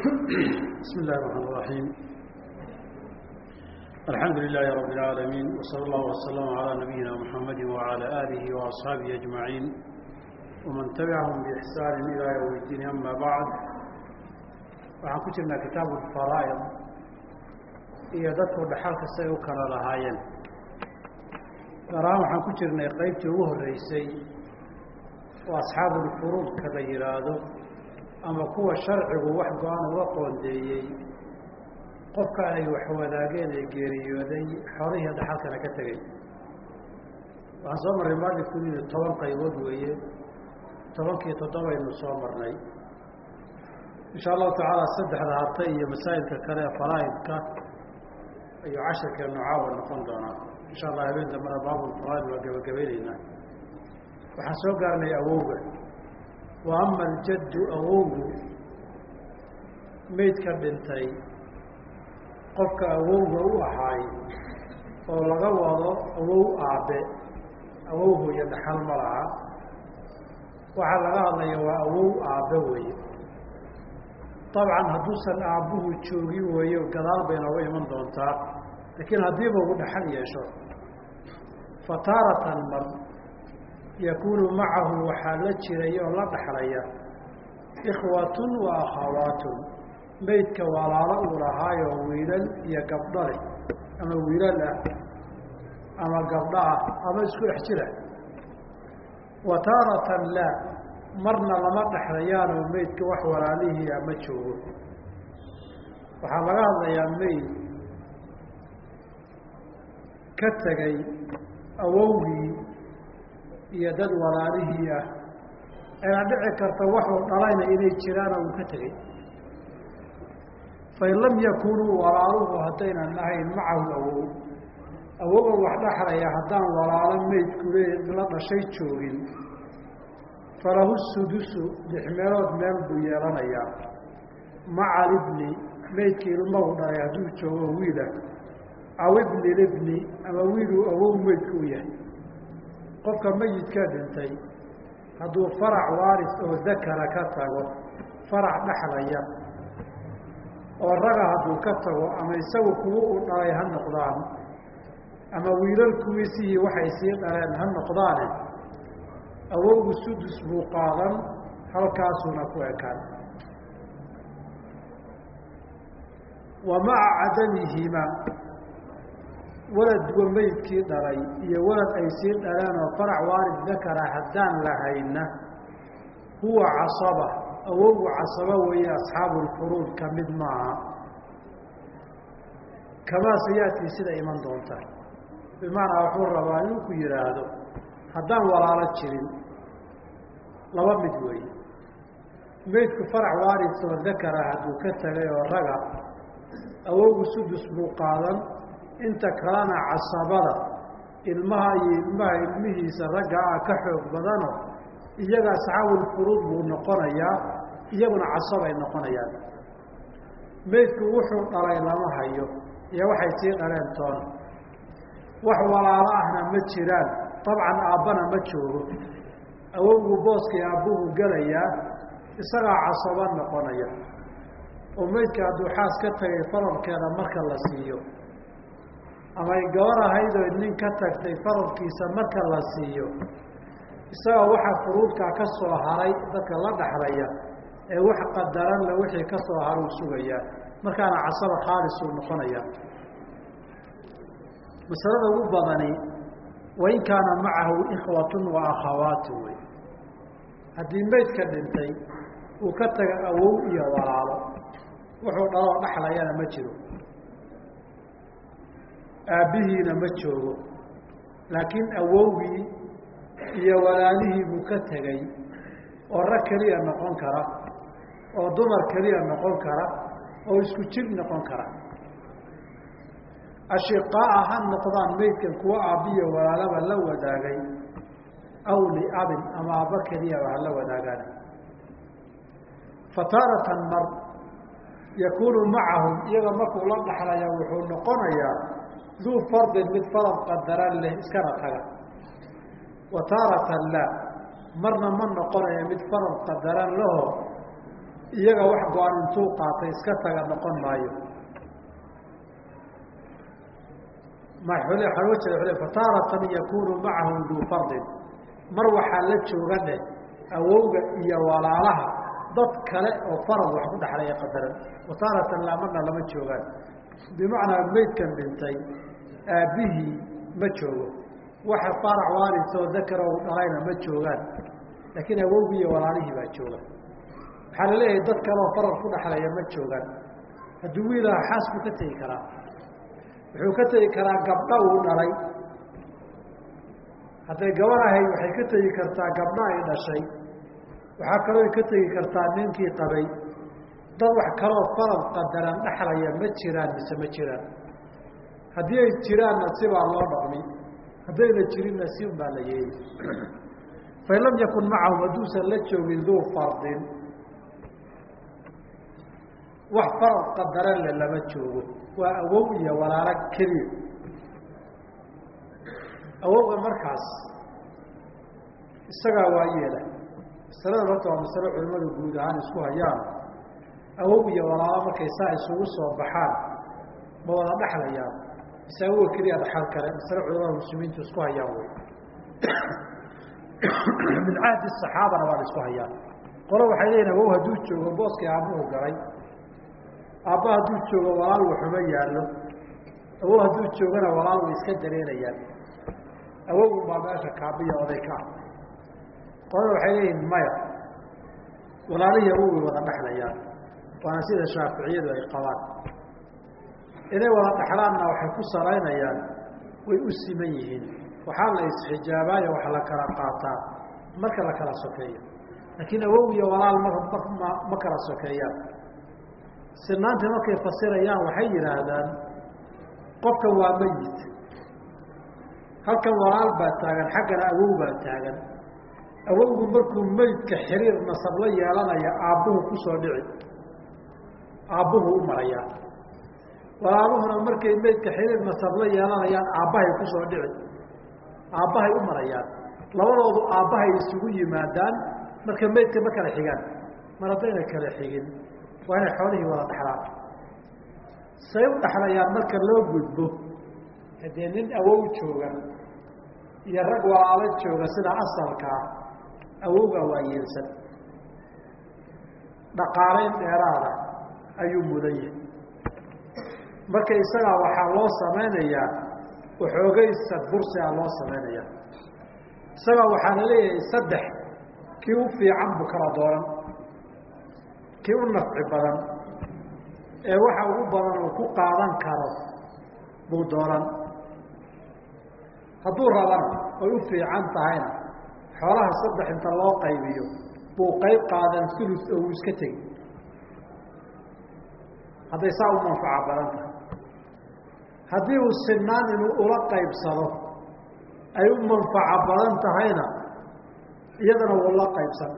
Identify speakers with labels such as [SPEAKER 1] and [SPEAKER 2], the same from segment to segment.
[SPEAKER 1] بسم الله الرحمن الرحيم الحمد لله رب العالمين وصلى الله وسلم على نبينا محمد وعلى آله وأصحابه أجمعين ومن تبعهم بإحسان إلى يوم الدين أما بعد waxaan ku jirnaa kitaabu faraa'id iyo dadku dhaxalka say u kala lahaayeen gaar ahaan waxaan ku jirnay qeybtii ugu horreysay oo asxaabulfuruudka la yidhaahdo ama kuwa sharcigu wax go'aan uga qoondeeyey qofka ay wax wadaageen ee geeriyooday xoolihii dhaxalkana ka tegey waxaan soo marray maalifku inuu toban qaybood weeye tobankii toddobaynu soo marnay. Insha allahu tacaala saddexda harta iyo masaa'ilka kale ee faraa'idka ayuu cashirkeenu caawa noqon doonaa. Insha allah habeen dambena baabulfaraa'id waa gebagabaynaynaa waxaan soo gaarnay awowga wa ama aljaddu awowgu meydka dhintay qofka awowga u ahaay oo laga wado awow aabe awow hooyo dhaxal ma laha. Waxaa laga hadlaya waa awow aabe weeye. Dabcan hadduusan aabbuhu joogi weeyo gadaal bay nooga iman doontaa laakiin haddiiba uu dhaxal yeesho fataaratan mar yakuunu macahu waxaa la jiray oo la dhaxlaya ikhwatun wa akhawaatun meydka walaalo uu lahaayoo wiilal iyo gabdho leh ama wiilal ah ama gabdho ah ama isku dhex jira. Wa taaratan laa marna lama dhexlayaanoo meydka wax walaalihii ama joogo. Waxaa laga hadlayaa meyd ka tegay awowgii iyo dad walaalihii ah ayna dhici karta waxuu dhalayna inay jiraana uu ka tegey fain lam yakunuu walaaluhu haddaynan ahayn macahu awow awoga wax dhexlaya haddaan walaalo meydku la dhashay joogin falahu sudusu lix meelood meel buu yeelanayaa. Maca libni meydka ilmahu dhalay hadduu joogo wiilah aw ibni libni ama wiiluu awow meydku u yahay qofka meyidka dhintay hadduu farac waaris oo dakara ka tago farac dhexlaya oo raga hadduu ka tago ama isagu kuwa u dhalay ha noqdaan ama wiilal kuwiisihii waxay sii dhaleen ha noqdaane awowgu sudus buu qaadan halkaasuuna ku ekaan. Wa maca cadamihimaa waladwa meydkii dhalay iyo walad ay sii dhaleen oo farac waarid dakara haddaan lahayna huwa casaba awowgu casaba weeye asxaabulfuruud ka mid maaha. Kamaa sayaadkii sida iman doonta bimacnaa wuxuu rabaa inuu ku yidhaahdo haddaan walaalo jirin laba mid weeye. Meydku farac waaris oo dakara hadduu ka tegay oo raga awowgu sudus buu qaadan inta kalena casabada ilmaha iyo ilmaha ilmihiisa ragga ah ka xoog badano iyaga asxaabulfuruud buu noqonayaa iyaguna casabay noqonayaan. Meydku wuxuu dhalay lama hayo iyo waxay sii dhaleen toona wax walaalo ahna ma jiraan dabcan aabbana ma joogo. Awowgu booskii aabbuhu gelayaa isagaa casaba noqonaya. Oo meydka hadduu xaas ka tagay faralkeeda marka la siiyo amay gabar ahaydoo nin ka tagtay faralkiisa marka la siiyo. Isagoo waxa furuudkaa ka soo haray dadka la dhaxlaya ee wax qadaranle wixii ka soo haruu sugayaa markaana casaba khaalisuu noqonaya. Masalada ugu badani wain kaana macahu ikhwatun wa akhawaatu wey haddii meydka dhintay uu ka taga awow iyo walaalo wuxuu dhaloo dhaxlayana ma jiro aabbihiina ma joogo. Laakiin awowgii iyo walaalihii buu ka tegey oo rag keliya noqon kara oo dumar keliya noqon kara oo isku jir noqon kara. Ashiqaa'a ha noqdaan meydkan kuwa aabbiyo walaalaba la wadaagay aw liabin ama aabba keliyaba ha la wadaagaan fataaratan mar yakuunu macahum iyaga markuu la dhaxlaya wuxuu noqonayaa duu fardin mid farad qadaran leh iskana taga wa taaratan laa marna ma noqonaya mid farad qadaran laho iyaga wax go-an intuu qaatay iska taga noqon maayo. Fataaratan yakunu macahum duu fardin. Mar waxaa la jooga dheh awowga iyo walaalaha dad kale oo farad wax ku dhexlaya qadaran. Wataaratan laamarna lama joogaan. Bimacnaa meydkan dhintay aabbihii ma joogo. Waxa farac waalidoo dakara u dhalayna ma joogaan. Laakiin awowgii iyo walaalihii baa jooga. Waxaa la leeyahay dad kaleoo farad ku dhexlaya ma joogaan. Hadduu wiilaha xaas buu ka tegi karaa. Wuxuu ka tegi karaa gabdha uu dhalay. Hadday gaban ahayd waxay ka tegi kartaa gabdha ay dhashay. Waxaa kaloo ka tegi kartaa ninkii qabay. Dad wax kaloo farad qadaran dhexlaya ma jiraan mise ma jiraan haddii ay jiraanna sibaa loo dhaqmi haddayna jirinna si un baa la yeeli fain lam yakun macahum hadduusan la joogin duu fardin wax farad qadaran le lama joogo. Waa awow iyo walaalo keliya. Awowga markaas isagaa waa yeela. Masalada horta waa masalo culimmadu guud ahaan isku hayaan. Awow iyo walaalo markay saa isugu soo baxaan ma wada dhexlayaan mise awoga keliya dhaxal kale masale culamada muslimiintu isku hayaan wey min cahdi saxaabana waa la isku hayaan. Qolo waxay leeyihiin awow hadduu joogo booskii aabuhu galay. Aabba hadduu joogo walaal waxuma yaallo. Awow hadduu joogana walaal way iska dareerayaan awogun baa meesha kaabiya oday ka ah. Qolada waxay leeyihiin maya walaalihii awow way wada dhexlayaan waana sida shaaficiyadu ay qabaan inay wada dhexlaanna waxay ku salaynayaan way u siman yihiin. Waxaa la isxijaabaayo wax la kala qaataa marka la kala sokeeyo. Laakiin awow iyo walaal ma ma ma kala sokeeyaan. Sinaantii markay fasirayaan waxay yidhaahdaan qofkan waa meyit halkan walaal baa taagan xaggana awow baa taagan. Awowgu markuu meydka xiriir nasab la yeelanaya aabbuhu ku soo dhici. Aabbuhu u marayaa walaaluhuna markay meydka xiriir nasab la yeelanayaan aabbahay ku soo dhici. Aabbahay u marayaan. Labadoodu aabbahay isugu yimaadaan marka meydka ma kala xigaan. Mar haddayna kala xigin waa inay xoolihii wada dhexlaan say u dhexlayaan marka loo gudbo hadee nin awow jooga iyo rag walaalo jooga sida asalka ah awowgaa waa yeelsan. Dhaqaalayn dheeraada ayuu mudan yahay marka isagaa waxaa loo samaynayaa waxoogay sadbursia loo samaynayaa. Isagaa waxaa la leeyahay saddex kii u fiican buu kala dooran kii u nafci badan ee waxa ugu badan uu ku qaadan karo buu dooran. Hadduu rabana oy u fiican tahayna xoolaha saddex inta loo qaybiyo buu qayb qaadan sulus oo uu iska tegi hadday saa u manfaco badan tahay haddii uu sinaan inuu ula qaybsado ay u manfaco badan tahayna iyadana wuu la qaybsan.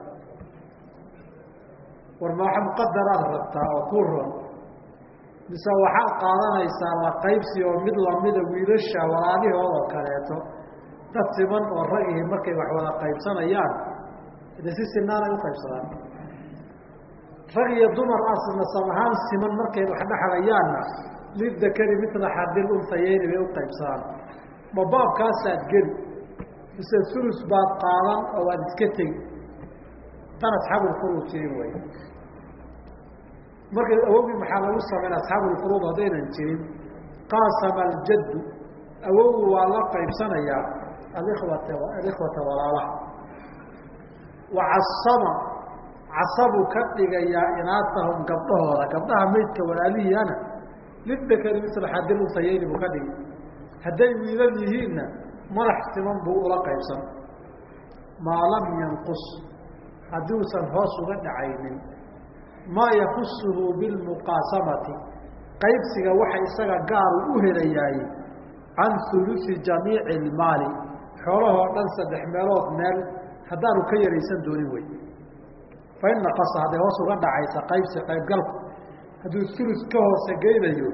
[SPEAKER 1] War ma waxa muqadaraad rabtaa oo ku ron mise waxaad qaadanaysaa la qaybsi oo mid lamida wiilasha walaalihoodoo kaleeto dad siman oo ragihi markay wax wada qaybsanayaan de si sinaanay u qaybsadaan. Rag iyo dumar as nasab ahaan siman markay wax dhexlayaanna lidakari mila xadil untayeyni bay u qaybsadaan ma baabkaasaad geli mise sulus baad qaadan oo waad iska tegi dan asxaabulfuruud jirin way marka awowgii maxaa lagu samayn asxaabulfuruud haddaynan jirin qaasama aljaddu awowgu waa la qaybsanayaa alikwata alikhwata walaalaha wa casama casabuu ka dhigayaa inaatahum gabdhahooda gabdhaha meydka walaalihiiana lidakari misla xadil untayeyni buu ka dhigi hadday wiilal yihiinna madax siman buu ula qaybsan. Maa lam yanqus. Haddii usan hoos uga dhacaynin. Maa yakusuhu bilmuqaasamati qaybsiga waxa isaga gaaru u helayaay can hulusi jamiici ilmaali xoolahoo dhan saddex meelood meel haddaanu ka yaraysan doonin wey. Fa in naqasa hadday hoos uga dhacaysa qaybsi qaybgalku hadduu hulus ka hoose geynayo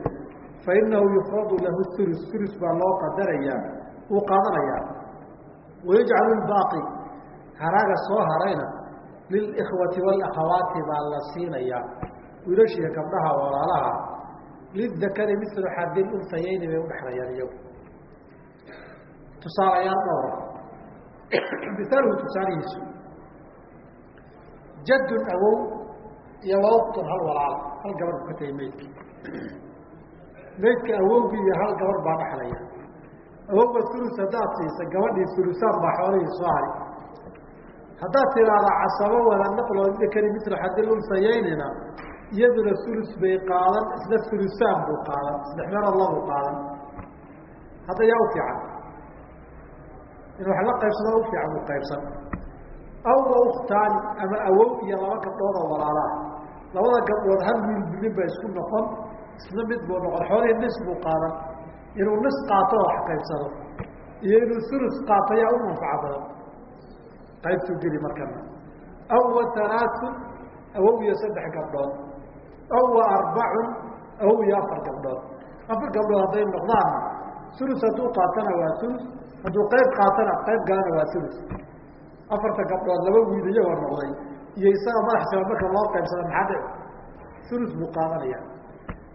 [SPEAKER 1] fa innahu yufradu lahu hulus hulus baa loo qadarayaa wuu qaadanayaa. Wayajcalu lbaaqi haraaga soo harayna lilikhwati walakhawaati baa la siinayaa. Wiilashiiyo gabdhaha walaalaha lidakari mislu xadil unsayeyni bay udhexlayaan iyagu. Tusaalayaal dhowra misaaluhu tusaalihiisu jaddun awow iyo waktun hal walaala hal gabar bu ka tegay meydki meydka awowgii iyo hal gabar baa dhexlaya awowga sulus haddaad siisa gabadhii sulusaan baa xoolihii soo hari. Haddaad tiraahdaa casabo wada naqloo dakari mislu xadil unsayeynina iyaduna sulus bay qaadan isla sulusaan buu qaadan saddex meelood labuu qaadan. Hadda yaa u fiican. In wax la qaybsado u fiican u qaybsan. Aw wa uktaani ama awow iyo laba gabdhood oo walaalaah labada gabdhood hal wiil bilin ba isku noqon isna mid buu noqon xoolihii nis buu qaadan. Inuu nis qaato oo wax qaybsado iyo inuu sulus qaato yaa u manfaco badan. Qaybtuu geli markana. Aw wa halaasun awow iyo saddex gabdhood. Aw wa arbacun awow iyo afar gabdhood. Afar gabdhood hadday noqdaanna sulus hadduu qaatana waa sulus hadduu qayb qaatana qayb galana waa sulus afarta gabdhood laba wiil iyagoo noqday iyo isaga madax saba marka loo qaybsado maxaa dhici sulus buu qaadanaya.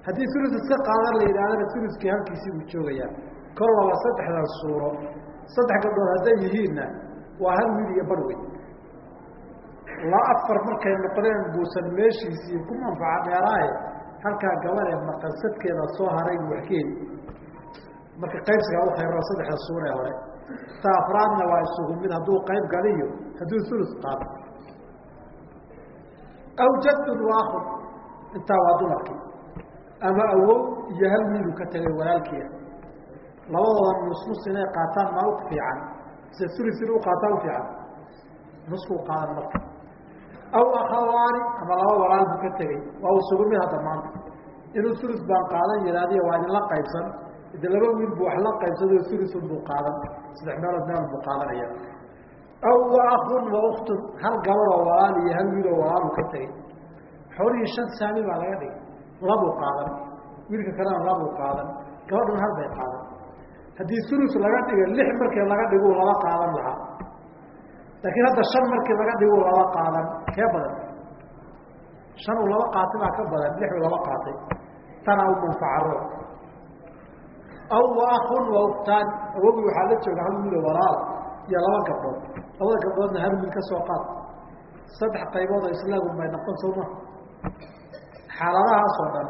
[SPEAKER 1] Haddii sulus iska qaadan la yidhahdana suluskii halkiisii buu joogayaa kol laba saddexdan suuro. Saddex gabdhood hadday yihiinna waa hal wiil iyo bar wey la afar markay noqdeen buusan meeshiisii ku manfaca dheeraaye halkaa gabadee maqansadkeeda soo haray buu wax ka heli marka qaybsigaa u khayro saddexda suure hore. Ta afraadna waa isugu mid hadduu qayb galiyo hadduu sulus qaado aw jaddun waakun intaa waa dumarkii ama awow iyo hal wiilu ka tegay walaalkiia labadooda nusnus inay qaataan ma u fiican mise sulus in u qaataa u fiican nuskuu qaadan marka aw akhawaani ama laba walaal buu ka tegey waa isugu mid hadda maanta inuu sulus baan qaadan yidhaahdiya waa idinla qaybsan de laba wiil buu wax la qaybsado sulusun buu qaadan saddex meelood meel buu qaadanaya aw wa akun wa uktun hal gabaroo walaal iyo hal wiiloo walaaluu ka tegey xoolihii shan saami baa laga dhigay labuu qaadan wiilka kalena labuu qaadan gabadhan hal bay qaadan haddii sulus laga dhiga lix markii laga dhiguu laba qaadan lahaa laakiin hadda shan markii laga dhiguu laba qaadan kee badan shan uu laba qaatay baa ka badan lix uu laba qaatay tanaa u manfacaro aw wa akun wa uktaan awogi waxaa la jooga hal wiilo walaal iyo laba gabdhood. Labada gabdhoodna hal wiil ka soo qaad. Saddex qaybood oo islaagun bay noqon soo maha xaaladahaas dhan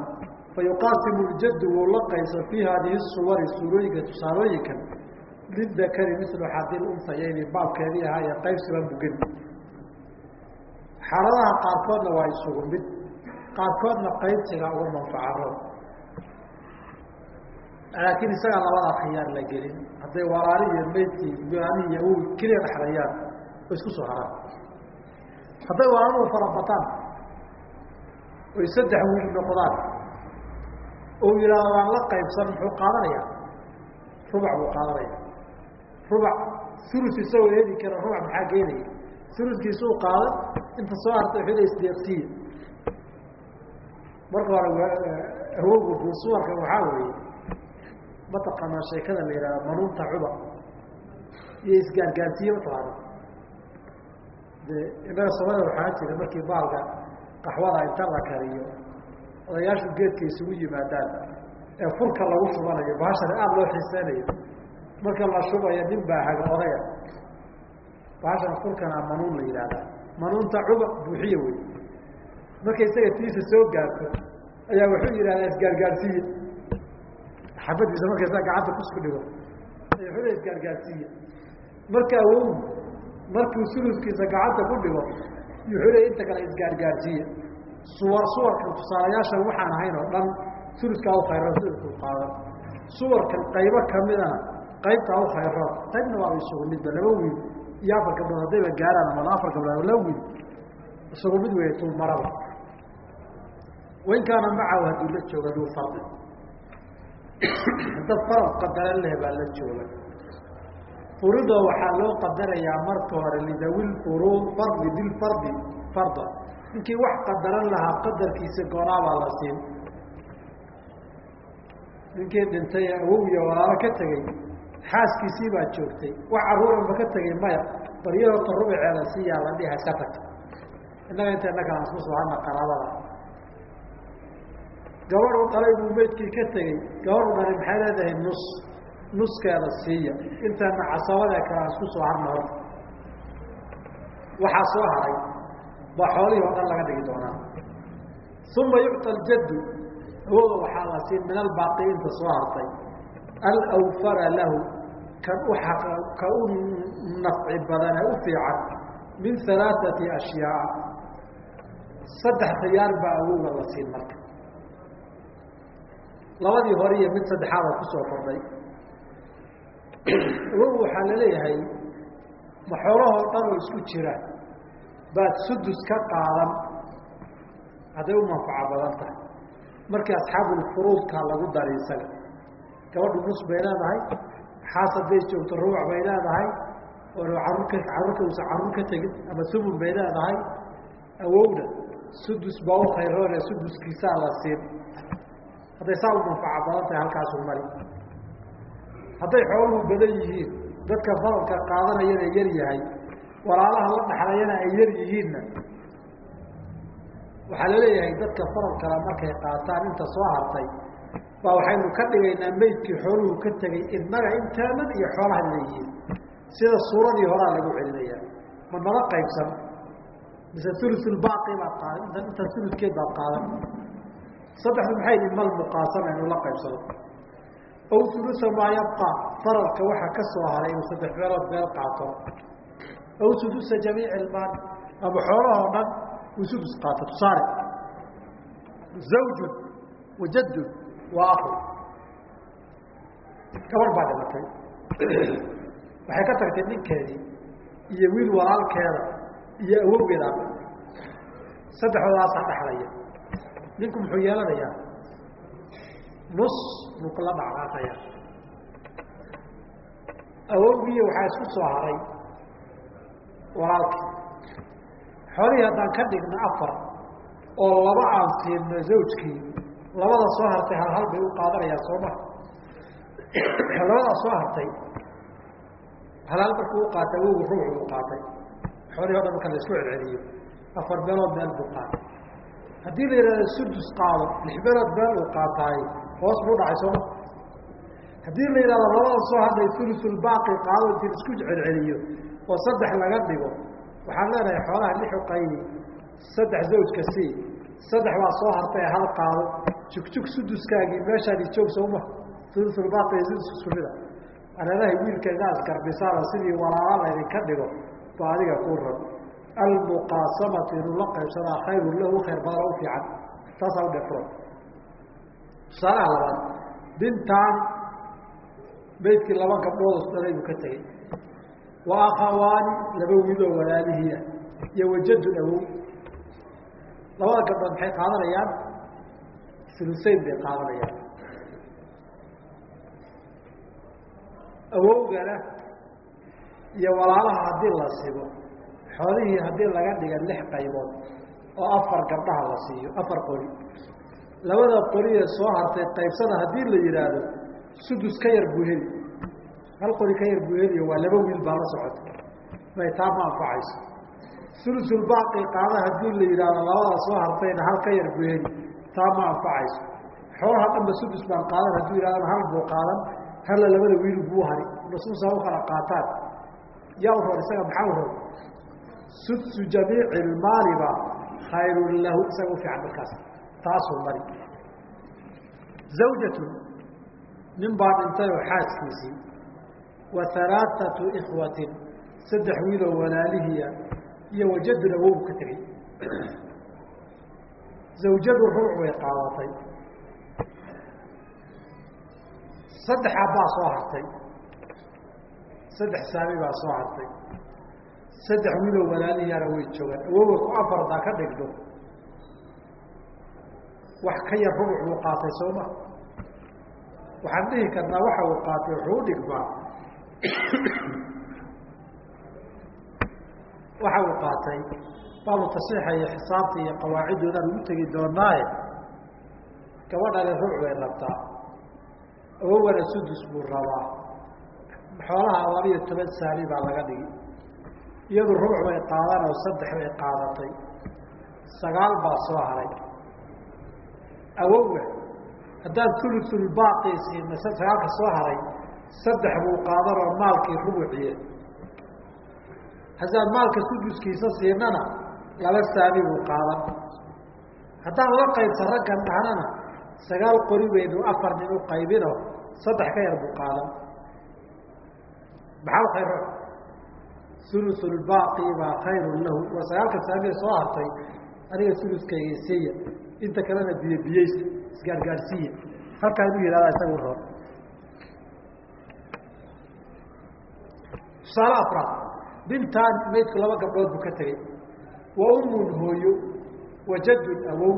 [SPEAKER 1] fa yuqaasimu ljaddu wuu la qayso fii haadihi suwari suurooyinka tusaalooyinkan lidakari mislu xadil unsayeyni baabkeedii ahaa ee qaybsiban bugin xaaladaha qaarkoodna waa isugu mid. Qaarkoodna qaybsiga uga manfacaro laakiin isagaa labadaa khiyaar la gelin. Hadday walaali iyo meydkii goaani iyo awowi keliya dhexlayaan oo isku soo haraan. Hadday walaaluhu farabataan oy saddex wiil noqdaan. Oo yidhaahdo waan la qaybsan muxuu qaadanayaa? Rubac buu qaadanaya rubac sulus isagoo heli kara rubac maxaa keenaya suluskiisuu qaadan inta soo hartay xida isdeeqsiya marka hore awowga buusuwarka waxaa weeye mataqaanaa sheekada la yihahda manuunta cuba iyo isgaargaarsiye mataqaana de innaga soomaalida waxaa jira markii baalka qaxwada inta la kariyo odayaashu geedka isugu yimaadaan ee furka lagu shubanayo bahashana aada loo xiiseynayo marka la shubayo nin baa haga odaya bahashana furkana manuun la yihahda manuunta cuba buuxiye wey markay isaga tiisa soo gaarto ayaa wuxuu yidhahdaa isgaargaarsiye xabadiisa markaysaa gacanta kusku dhigo. Xuda isgaargaarsiiye marka awow markuu suluskiisa gacanta ku dhigo yuxule inta kale isgaargaarsiiye suwar suwarkan tusaalayaashan waxaan ahayn oo dhan suluskaa u khayroon sulusku qaadan suwarkan qaybo kamidana qaybtaa u khayroon qaybna waa isugu midba laba wiil. Iyo afar gabdhood haddayba gaaraan ama afar gabdhood laba wiil. Isugu mid wey tulmaraba wain kaana macahu hadduu la jooga duu fardi dad farad qadaran leh baa la jooga furido waxaa loo qadarayaa marka hore lidawil furuud fardi bilfardi farda. Ninkii wax qadaran lahaa qadarkiisa goonaabaa la siin. Ninkii dhintay awow iyo walaalo ka tegey xaaskiisii baa joogtay. Wax carruuranba ka tegey maya baryahorta rubaceeda siyaa la dhiha iska tagta innaga inteena kale aan isku qaraabada gabadhu dhalay buu meydkii ka tegey. Gabadhu dhalay maxay leedahay? Nus. Nuskeeda siiya. Intaana casabada kale aan isku soo harna horta waxaa soo haray. Baa xoolihii oo dhan laga dhigi doonaa. Uma yucطa aljaddu. Awooda waxaa la siin min albaaqi inta soo hartay. Alawfara lahu. Kan u ka u nafci badane u fiican. Min alaaثati ashyaaa saddex khiyaar baa awowga la siin marka labadii hore iyo mid saddexaada ku soo kordhay. Awow waxaa la leeyahay ma xoolahoo dhan oo isku jira baad sudus ka qaadan. Hadday u manfaco badan tahay. Markii asxaabulfuruudka lagu dari isaga. Gabadhu nus bay leedahay xaas hadday joogto rubuc bay leedahay oo carruurka carruurka uusan carruur ka tegin ama sumun bay leedahay. Awowna sudus baa u khayroone suduskiisaa la siin hadday saa u manfaco badan tahay halkaasu mari. Hadday xooluhu badan yihiin dadka faradka qaadanayana yar yahay walaalaha la dhaxlayana ay yar yihiinna. Waxaa la leeyahay dadka faradkala markay qaataan inta soo hartay baa waxaynu ka dhigaynaa meydkii xooluhu ka tegay innaga intaanan iyo xoolaha leeyihiin sida suuradii horaa lagu celinaya ma nala qaybsan? Mise ulusulbaaqi baad qaadan? Inta uludkeed baad qaadan saddexdu maxay yihiin mal muqaasama inu la qaybsado. Aw ulusa maa yabqa faradka waxa ka soo haray inuu saddex meelood meel qaato. Aw sudusa jamiici ilmaal ama xoolahoo dhan uu sudus qaato. Tusaale zawjun wajadun waa akhu gabar baa dhimatay. Waxay ka tagtay ninkeedii iyo wiil walaalkeeda iyo awowgeeda. Saddexdoodaasa dhexlaya ninku muxuu yeelanayaa. Nus buu kula dhacdaaqaya awowgii waxaa isku soo haray. Walaalkii. Xoolihii haddaan ka dhigno afar oo laba aan siino zawjkii labada soo hartay hal hal bay u qaadanayaan sooma. Labadaa soo hartay hal hal markuu u qaatay awowgu ruuc buu qaatay. Xoolihii o dhan marka la isku celceliyo afar meelood meel buu qaatay haddii la yidhahdo sudus qaado lix meelood meel uu qaataay hoos buu dhacay sooma haddii la yidhahdo labada soo hadlay ulusulbaaqi qaado intii isku celceliyo oo saddex laga dhigo waxaan leenahay xoolaha lixu qaydi saddex zawjka sii saddex baa soo hartay hal qaado jugjug suduskaagii meeshaadi joog sooma ulusulbaaqi sudus isku mida areerahay wiilka gaas garbisaada sidii walaala laydinka dhigo ba adiga kuu rab almuqaasamatu inuu la qaybsadaa khayrun lahu khayr badana u fiican. Taasaa u dhefro tusaalaha labaad bintaan maydkii laba gabdhood dhalay buu ka tegey. Wa akhawaani laba wiiloo walaalihiia iyo wajadun awow labada gabdhood maxay qaadanayaan? Uluseyn bay qaadanayaan. Awowgana iyo walaalaha haddii la sigo xoolihii haddii laga dhiga lix qaybood oo afar gabdhaha la siiyo afar qori. Labada qoriee soo hartay qaybsada haddii la yidhaahdo sudus ka yar buu heli hal qori ka yar buu heliyo waa laba wiil baa la socota. May taa ma anfacayso. Sulusulbaaqi qaada haddii la yidhaahdo labada soo hartayna hal ka yar buu heli taa ma anfacayso. Xoolaha dhanba sudus baan qaadan hadduu yidhahdana hal buu qaadan halla labada wiil buu hari. Nasuusa u kala qaataan. Yaa u roor isaga maxaa u roor sudsu jamiici ilmaaliba khayrun lahu isaga u fiican markaas. Taasuu mari. Zawjatun nin baa dhintay oo xaaskiisii. Wa halaaثatu ikhwatin saddex wiiloo walaalihiia iyo wajadun awow ka tegey. Zawjadu ruuc way qaadatay. Saddex abbaa soo hartay. Saddex saami baa soo hartay saddex wiiloo walaalihiana way joogaan. Awowa ku afardaa ka dhigdo. Wax ka yar rubuc buu qaatay sooma waxaan dhihi karnaa waxa uu qaatay wuxuu u dhigmaa waxa uu qaatay baabu tasiixa iyo xisaabta iyo qawaaciddoodaan ugu tegi doonaaye. Gabadhani rubuc bay rabtaa. Awowgana sudus buu rabaa. Xoolaha labiyo toban saami baa laga dhigi iyadu rubuc bay qaadan oo saddex bay qaadatay. Sagaal baa soo haray. Awowa haddaan ulusulbaaqi siina sagaalka soo haray saddex buu qaadanoo maalkii rubuciye haddaan maalka suduskiisa siinana laba saami buu qaadan. Haddaan la qaybsan raggan dhahnana sagaal qori weynu afar nin u qaybino saddex ka yar buu qaadan. Maxaa khayro ulusulbaaqi baa khayrun lahu. Waa sagaalka saamiya soo hartay aniga uluskayga siiya inta kalena biyo biyeysa isgaargaarsiiya halkaa inuu yihahda isagu roon tusaale afraad bintaan maydku laba gabdhood buu ka tegey wa ummun hooyo wa jaddun awow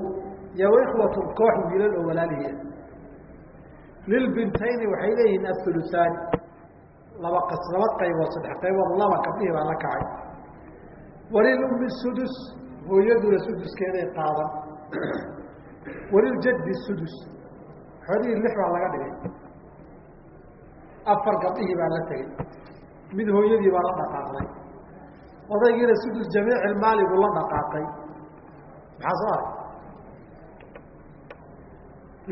[SPEAKER 1] iyo wa ikhwatun koox wiilal oo walaalihiia lilbintayni waxay leeyihiin athulusaani laba laba qaybood saddex qaybood laba gabdhihii baa la kacay. Walilummi sudus hooyaduna suduskeeday qaadan waliljaddi sudus xoolihii lix baa laga dhigay. Afar gabdhihii baa la tegey mid hooyadii baa la dhaqaaqday odaygiina sudus jamiicilmaali buu la dhaqaaqay. Maxaa soo arag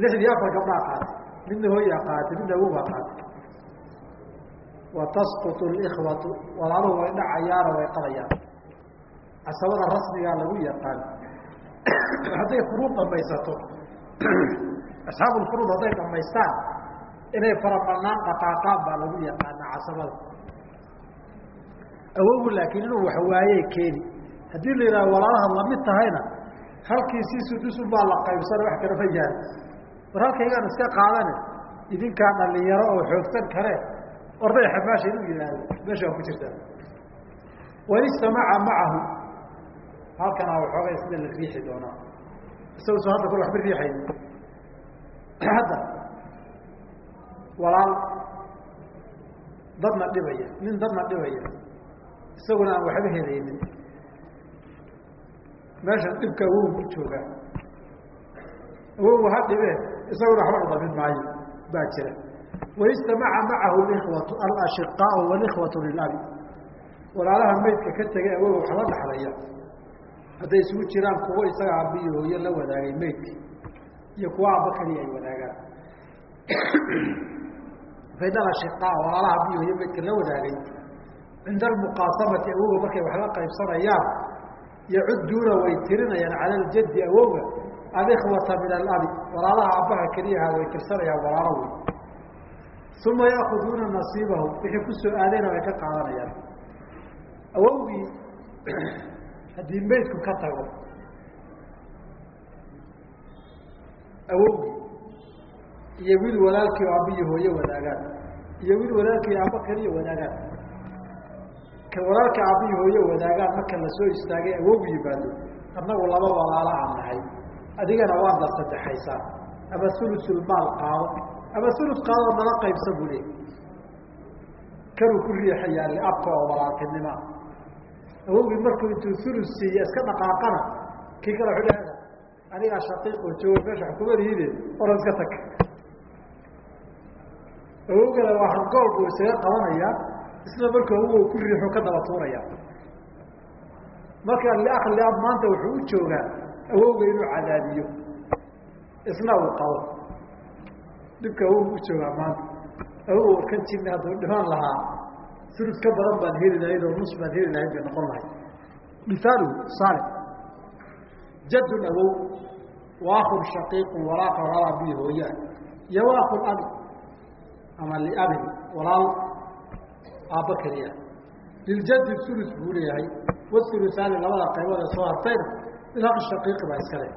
[SPEAKER 1] lixdii afar gabdhaa qaatay. Midna hooyaa qaatay midna awobaa qaatay wa tasqutu likhwatu walaaluhu way dhacayaano way qabayaan. Casabada rasmigaa lagu yaqaan. Hadday furuud dhamaysato asxaabulfuruud hadday dhamaystaan inay farabanaan dhaqaaqaan baa lagu yaqaanaa casabada awogu laakiin inuu wax waayey keeni. Haddii la yidhaha walaalaha la mid tahayna halkii si sudusun baa la qaybsana wax kala ma yaali war halkaygaan iska qaadane idinkaa dhalinyaro oo xoogsan kale orday xamaasha inuu yidhaahdo meesha waa ku jirtaa wain istamaca macahu halkanaa waxoogay sida la riixi doonaa isagu soo hadda kor waxba riixayn. Hadda walaal dadna dhibaya nin dadna dhibaya isaguna aan waxba helaynin. Meeshan dhibka awowgu u joogaa. Awowgu ha dhibee isaguna waxba udhamin maayo baa jira waistamaca macahu ikhwatu alashiqaau walikhwatu lilabi walaalaha maydka ka tegay awoga wax la dhaxlaya hadday isugu jiraan kuwo isaga aabbiyo hooyo la wadaagay maydki iyo kuwa aabba kaliya ay wadaagaan fain alashiqaa walaalaha aabbiyo hooyo maydka la wadaagay cinda almuqaasamati awoga markay wax la qaybsanayaan yacuduuna way tirinayaan cala aljaddi awoga alikhwata min alabi walaalaha aabbaha keliyaha way tirsanayaan walaalo wey uma yaakuduuna nasiibahum wixii ku soo aadayna way ka qaadanayaan. Awowgii haddii maydku ka tago awowgii iyo wiil walaalkii oo aabbiyo hooye wadaagaan iyo wiil walaalkii aabba keliya wadaagaan. Ka walaalka aabbiyo hooye wadaagaan marka la soo istaagay awowgu yimaado annagu laba walaalo aan nahay adigana waa da saddexaysaa ama sulusulmaal qaado ama sulus qaadoo nala qaybsa buu leey kanuu ku riixayaa liabka oo walaaltinimaa awowgii markuu intuu sulus siiye iska dhaqaaqana kii kale wuxuu leedahay anigaa shaqiiqoo jooga meesha wax kuma lihide oran iska tag. Awowgana waa hargool buu isaga qabanayaa isna markuu awow ku riixo ka daba tuuraya. Marka liakh liab maanta wuxuu u joogaa awowga inuu cadaadiyo isna uu qabo dhibka awowga u joogaa maanta. Awow warkan jinni hadduu dhiman lahaa sulus ka badan baan heli lahayd oo nus baan heli lahayd bay noqon lahayd misaaluhu saali jaddun awow waakun shaqiiqun walaalka walaal abiyi hooyaa iyo waakun abi. Ama liabin walaal aabba keliya. Liljaddi sulus buu leeyahay. Wasulusaani labada qaybood ee soo hartayna ilaq shaqiiqi baa iskale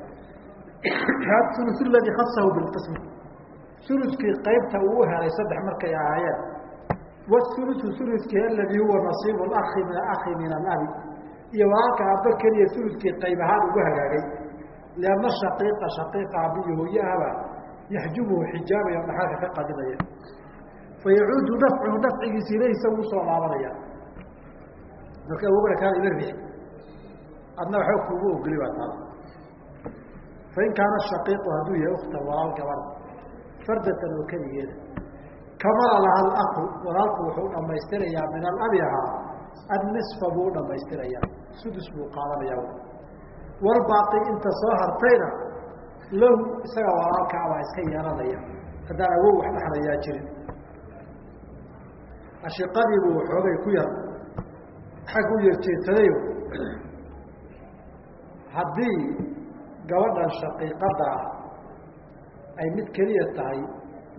[SPEAKER 1] sulus ladii khasahu bilqismi suluskii qaybta uu helay saddex markay ahaayeen. Wasulusu suluskii aladii huwa nasiibu aki min aki min alabi. Iyo walaalka aabba keliya suluskii qayb ahaan ugu hagaagay. Lianna shaqiiqa shaqiiqa aabbiyo hooyahaba yaxjubuhu xijaabaya dhaxalka ka qadinaya fa yacuudu nafcuhu nafcigiisi ilayhi isagu laabanaya. Marka awogana kaan ila riix adna waxba kuugu ogoli baa taada fain kaana shaqiiqu hadduu yahay ukta walaal gabar fardatan oo keligeeda kamala laha alaku walaalku wuxuu dhamaystirayaa min alabi ahaa annisfa buu dhamaystirayaa sudus buu qaadanayaa walbaaqi inta soo hartayna lahu isaga walaalkaa baa iska yeelanaya haddaan awow wax dhexlayaa jirin. Ashiqadiibuu waxoogay ku yar xag u yarjeetadayo haddii gabadhan shaqiiqadda ah ay mid keliya tahay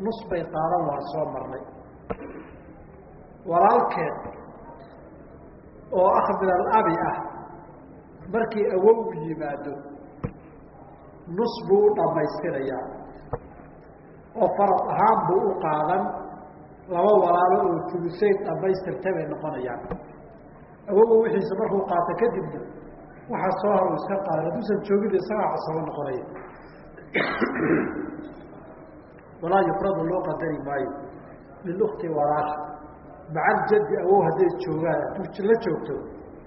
[SPEAKER 1] nus bay qaadan waan soo marnay. Walaalkeed oo akh min alabi ah markii awowgu yimaado nus buu u dhammaystirayaa. Oo farad ahaan buu u qaadan laba walaalo oo tulusayn dhammaystirtay bay noqonayaan. Awowga wixiisa markuu qaato kadibna waxa soo hor iska qaadan hadduusan joogin isagaa casabo noqonaya walaa yufradu loo qadari maayo. Lilukti walaasha maca aljaddi awow hadday joogaan hadduu la joogto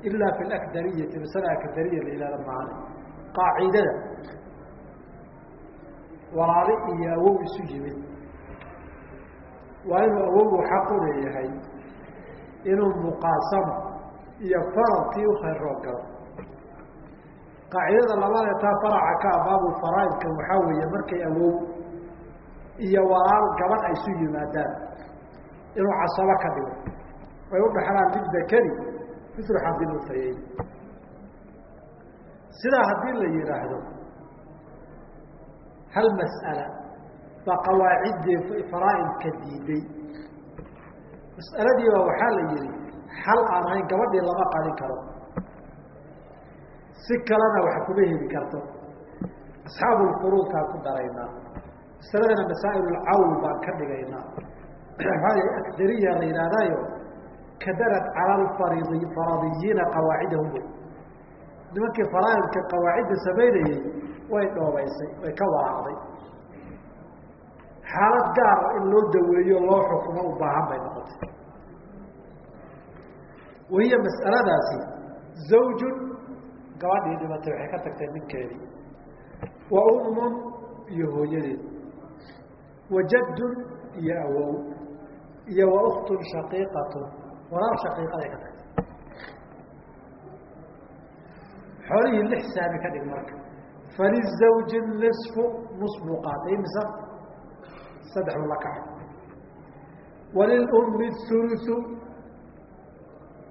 [SPEAKER 1] ilaa fi lakdariyati masala akdariya la yihahda maane qaacidada walaali iyo awow isu yimid. Waa inuu awogu xaq leeyahay inuu muqaasamo iyo faradkii u khayroo galo qaacidada labada taa faraca ka abaabu faraaidka waxaa weeye markay awow iyo walaal gabadh ay isu yimaadaan inuu casabo ka dhigo. Way u dhexlaan lidakari mitlu xadil ufayeyn sidaa haddii la yidhaahdo hal mas'ala baa qawaaciddii faraaidka diiday mas'aladiiba waxaa la yihi xal aan ahayn gabadhii lama qadin karo si kalena wax kuma heli karto. Asxaabu lfuruudkaan ku daraynaa masaladana masaa'il lcawl baan ka dhigaynaa akdariya la yidhahdaayo kadarad cala lfaridi faradiyiina qawaacidahum wey nimankii faraaidka qawaacidda samaynayey way dhoobaysay way ka walaacday xaalad gaara in loo daweeyo loo xukumo u baahan bay noqotay. Wahiya mas'aladaasi zawjun gabadhii dhimatay waxay ka tagtay ninkeedii wa ummun iyo hooyadeed. Wa jaddun iyo awow. Iyo wa uktun shaqiiqatun. Walaal shaqiiqaday ka tagtay. Xoolihii lix saami ka dhig marka. Falizawji nisfu nus buu qaatay saddex buu la walilummi hulusu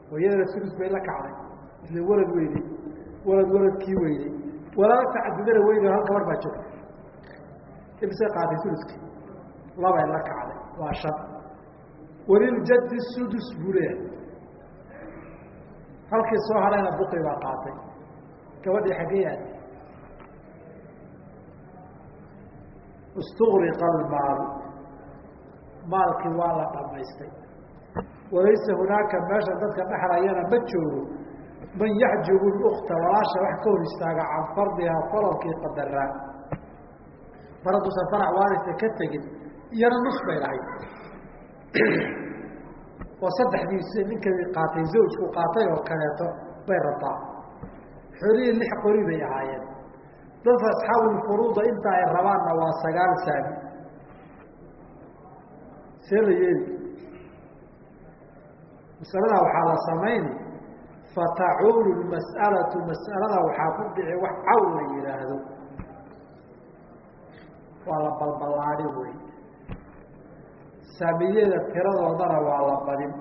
[SPEAKER 1] hooyadana hulus bay la kacday. Isla walad weyney walad waladkii weyney walaal tacadudana weyne hal gabar baa joogta imisay qaatay huluskii labay la kacday. Waa shan waliljaddi sudus buu leeyahay. Halkii soo harayna buqi baa qaatay. Gabadhii xaggee aadi istuqriqa almaalu maalkii waa la dhamaystay walaysa hunaaka meesha dadka dhexlayana ma joogo man yaxjubu lukta walaasha wax ka hor istaaga can fardihaa faradkii qadaraa mar hadduusan farac waarisa ka tegin iyana nus bay lahayd oo saddexdii ninkii qaatay zawjku qaatay oo kaleeto bay rabtaa xoolihii lix qori bay ahaayeen dadka asxaabulfuruuda inta ay rabaanna waa sagaal saami see la yeeli masaladaa waxaa la samayni fatacuulu mas'alatu mas'alada waxaa ku dhici wax cawl la yidhaahdo waa la balballaadi wey saamiyada tiradoodana waa la badin.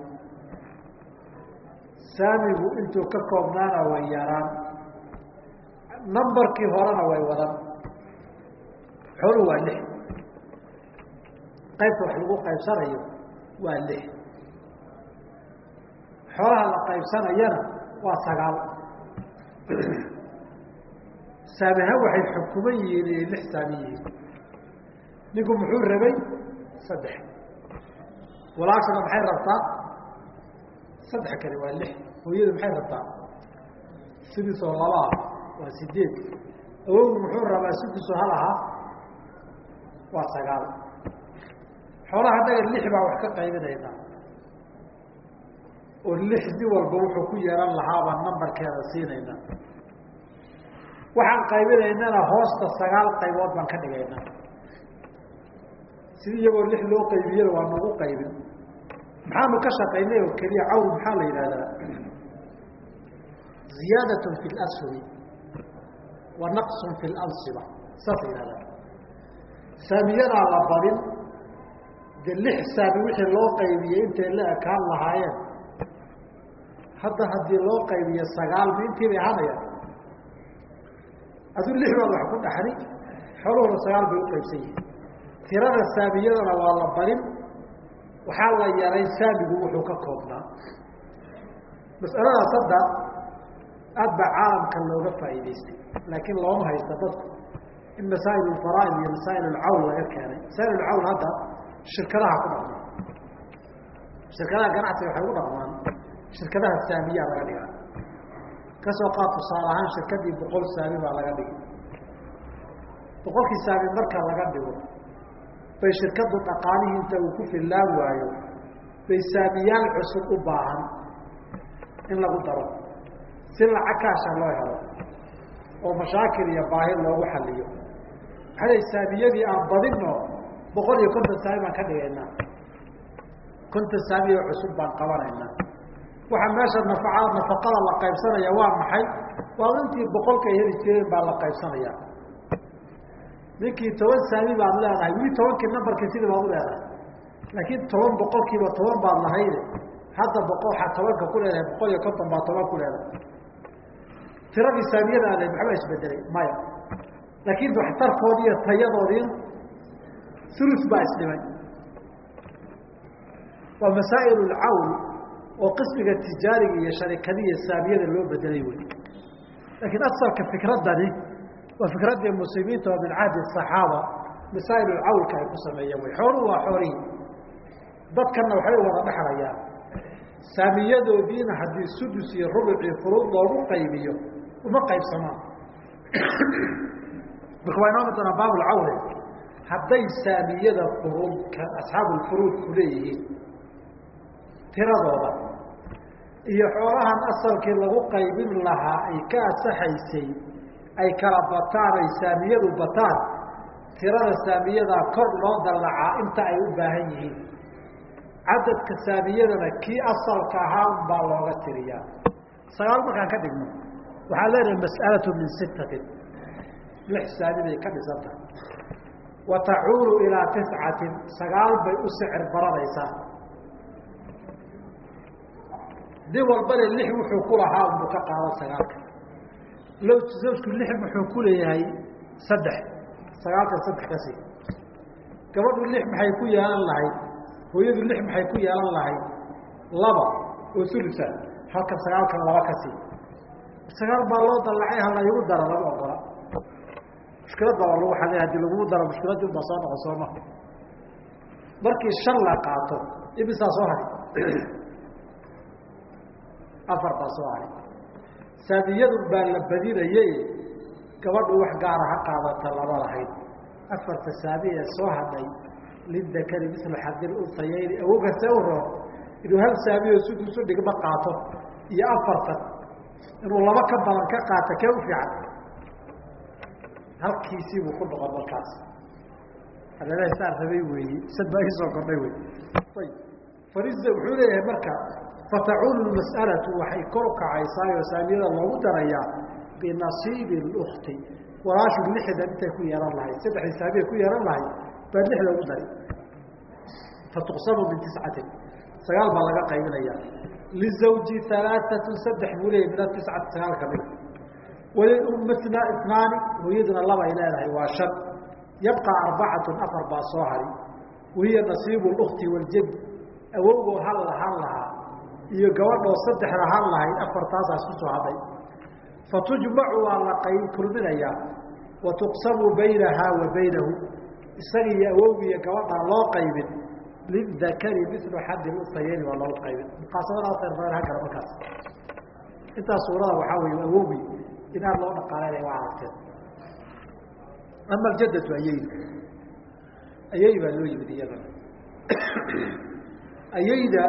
[SPEAKER 1] Saamigu intuu ka koobnaana way yaraan. Numbarkii horena way wadan. Xoolu waa lix. Qaybta wax lagu qaybsanayo waa lix. Xoolaha la qaybsanayana waa sagaal. Saamiha waxay xukuman yihiin inay lix saami yihiin ninku muxuu rabay? Saddex. Walaashana maxay rabtaa? Saddex kale waa lix. Hooyadu maxay rabtaa? Sidisoo laba ah waa sideed awowgu muxuu rabaa sidisoo hal ahaa waa sagaal. Xoolaha annaga lix baa wax ka qaybinaynaa oo lix nin walba wuxuu ku yeelan lahaabaan nambarkeeda siinayna waxaan qaybinaynana hoosta sagaal qaybood baan ka dhigaynaa. Sida iyagoo lix loo qaybiyana waa nagu qaybin. Maxaanu ka shaqaynay oo keliya cawl maxaa la yidhahdaa ziyaadatun fi lashuri wa naqsun fi lansiba saas yidhahdaan saamiyadaa la badin dee lix saami wixii loo qaybiyey intay la ekaan lahaayeen hadda haddii loo qaybiyo sagaal ma intii bay ahaanayaan aduu lix baad wax ku dhaxli. Xooluhuna sagaal bay uqaybsan yihiin. Tirada saamiyadana waa la badin waxaa la yaray saamigu wuxuu ka koobnaa. Mas'aladaas hadda aad baa caalamka looga faa'iidaystay. Laakiin looma haysta dadku. In masaa'il ulfaraa'id iyo masaa'il ulcawl laga keenay. Masaa'il ulcawl hadda shirkadaha ku dhaqmaan. Shirkadaha ganacsiga waxay ku dhaqmaan shirkadaha saamiyaa laga dhigaa ka soo qaad tusaale ahaan shirkadii boqol saami baa laga dhigi boqolkii saami marka laga dhigo bay shirkadu dhaqaalihii inta uu ku fillaan waayo bay saamiyaal cusub u baahan in lagu daro si lacag kaasha loo helo oo mashaakil iyo baahi loogu xaliyo waxaa lay saamiyadii aan badinno boqol iyo konton saami baan ka dhigaynaa. Konton saami oo cusub baan qabanaynaa waxaa meesha nafaca nafaqada la qaybsanaya waa maxay? Waa intii boqolka ay heli jireen baa la qaybsanaya. Ninkii toban saami baad leedahay wili tobankii nambarkii sidii baad u leedahay. Laakiin toban boqolkiiba toban baad lahayde hadda boqol waxaa tobanka ku leedahay boqol iyo konton baa toban ku leedahay. Tiradii saamiyada aada maxba isbedelay maya. Laakiin waxtarkoodii iyo tayadoodii ulus baa isdhimay waa masaa'il lcawl oo qismiga tijaariga iyo sharikadiya saamiyada loo bedelay wey laakiin asalka fikraddani waa fikraddii muslimiinta oo min cahdi صaxaaba masaa'il cawlka ay ku sameeyeen wey xooluhu waa xoolihii dadkana waxay wada dhexlayaan. Saamiyadoodiina haddii sudus iyo rubuc iyo furuud loogu qaybiyo uma qaybsamaan. Marka waa inoo doonaa baab lcawle hadday saamiyada furuudka asxaabu lfuruud ku leeyihiin tiradooda iyo xoolahan asalkii lagu qaybin lahaa ay ka asaxaysay ay kala bataan ay saamiyadu bataan tirada saamiyadaa kor loo dallacaa inta ay u baahan yihiin. Cadadka saamiyadana kii asalka ahaa un baa looga tiriyaa. Sagaal markaan ka dhigno waxaa leenahay mas'alatu min sittatin. Lix saami bay ka dhisan tahay wa tacuulu ilaa tiscatin sagaal bay u sicir baranaysaa nin walbana lix wuxuu ku lahaa unbuu ka qaadan sagaalka. Zawjku lix muxuu ku leeyahay saddex. Sagaalkan saddex ka sii gabadhu lix maxay ku yeelan lahayd hooyadu lix maxay ku yeelan lahayd laba oo sulusa halkan sagaalkan laba ka sii. Sagaal baa loo dallacay hala igu dara lama ogola mushkilad baa lagu xalay haddii lagugu daro mushkiladii unbaa soo noqon sooma markii shan la qaato imisaa soo hari afar baa soo haray. Saamiyadun baa la badinayay gabadhu wax gaara ha qaadata lama lahayd. Afarta saami ee soo hadhay lidakari mislu xadil untayayni awoga see u roon inuu hal saamiyo sudusu dhigma qaato. Iyo afartan inuu laba ka badan ka qaato kee u fiican. Halkiisii buu ku noqon markaas. Aleelaha saan rabay weeye sad baa ii soo kordhay wey ayib fariza wuxuu leeyahay marka fatacuulu mas'alatu waxay kor kacaysaa oo saamiyada loogu darayaa binasiibi اlukti walaashu lixda intay ku yeelan lahayd saddexdii saamiya ku yeelan lahayd baa lix loogu dari fatuqsamu min tiscatin sagaal baa laga qaybinaya lizawji alaaatun saddex buu leeyay min atiscati sagaal ka mida walilummatna itnaani hooyaduna laba ay leedahay waa shan yabqa arbacatun afar baa soo hari wahiya nasiibu اlukti waljad awowgoo hal lahaan lahaa iyo gabadhoo saddex lahaan lahayd afartaasaas ku soo hadhay. Fatujmacu waa la qayb kulminayaa. Wa tuqsamu baynahaa wa baynahu. Isaga iyo awowgiiyo gabadhaa loo qaybin lidakari milu xaddi untayeyni waa loogu qaybin. Muqaasamada khayr badan ha gala markaas. Intaas suurada waxaa weeye awowgii in loo dhaqaaleynaya waa aragteen. Ama aljadatu ayayda ayay baa loo yimid iyadana ayayda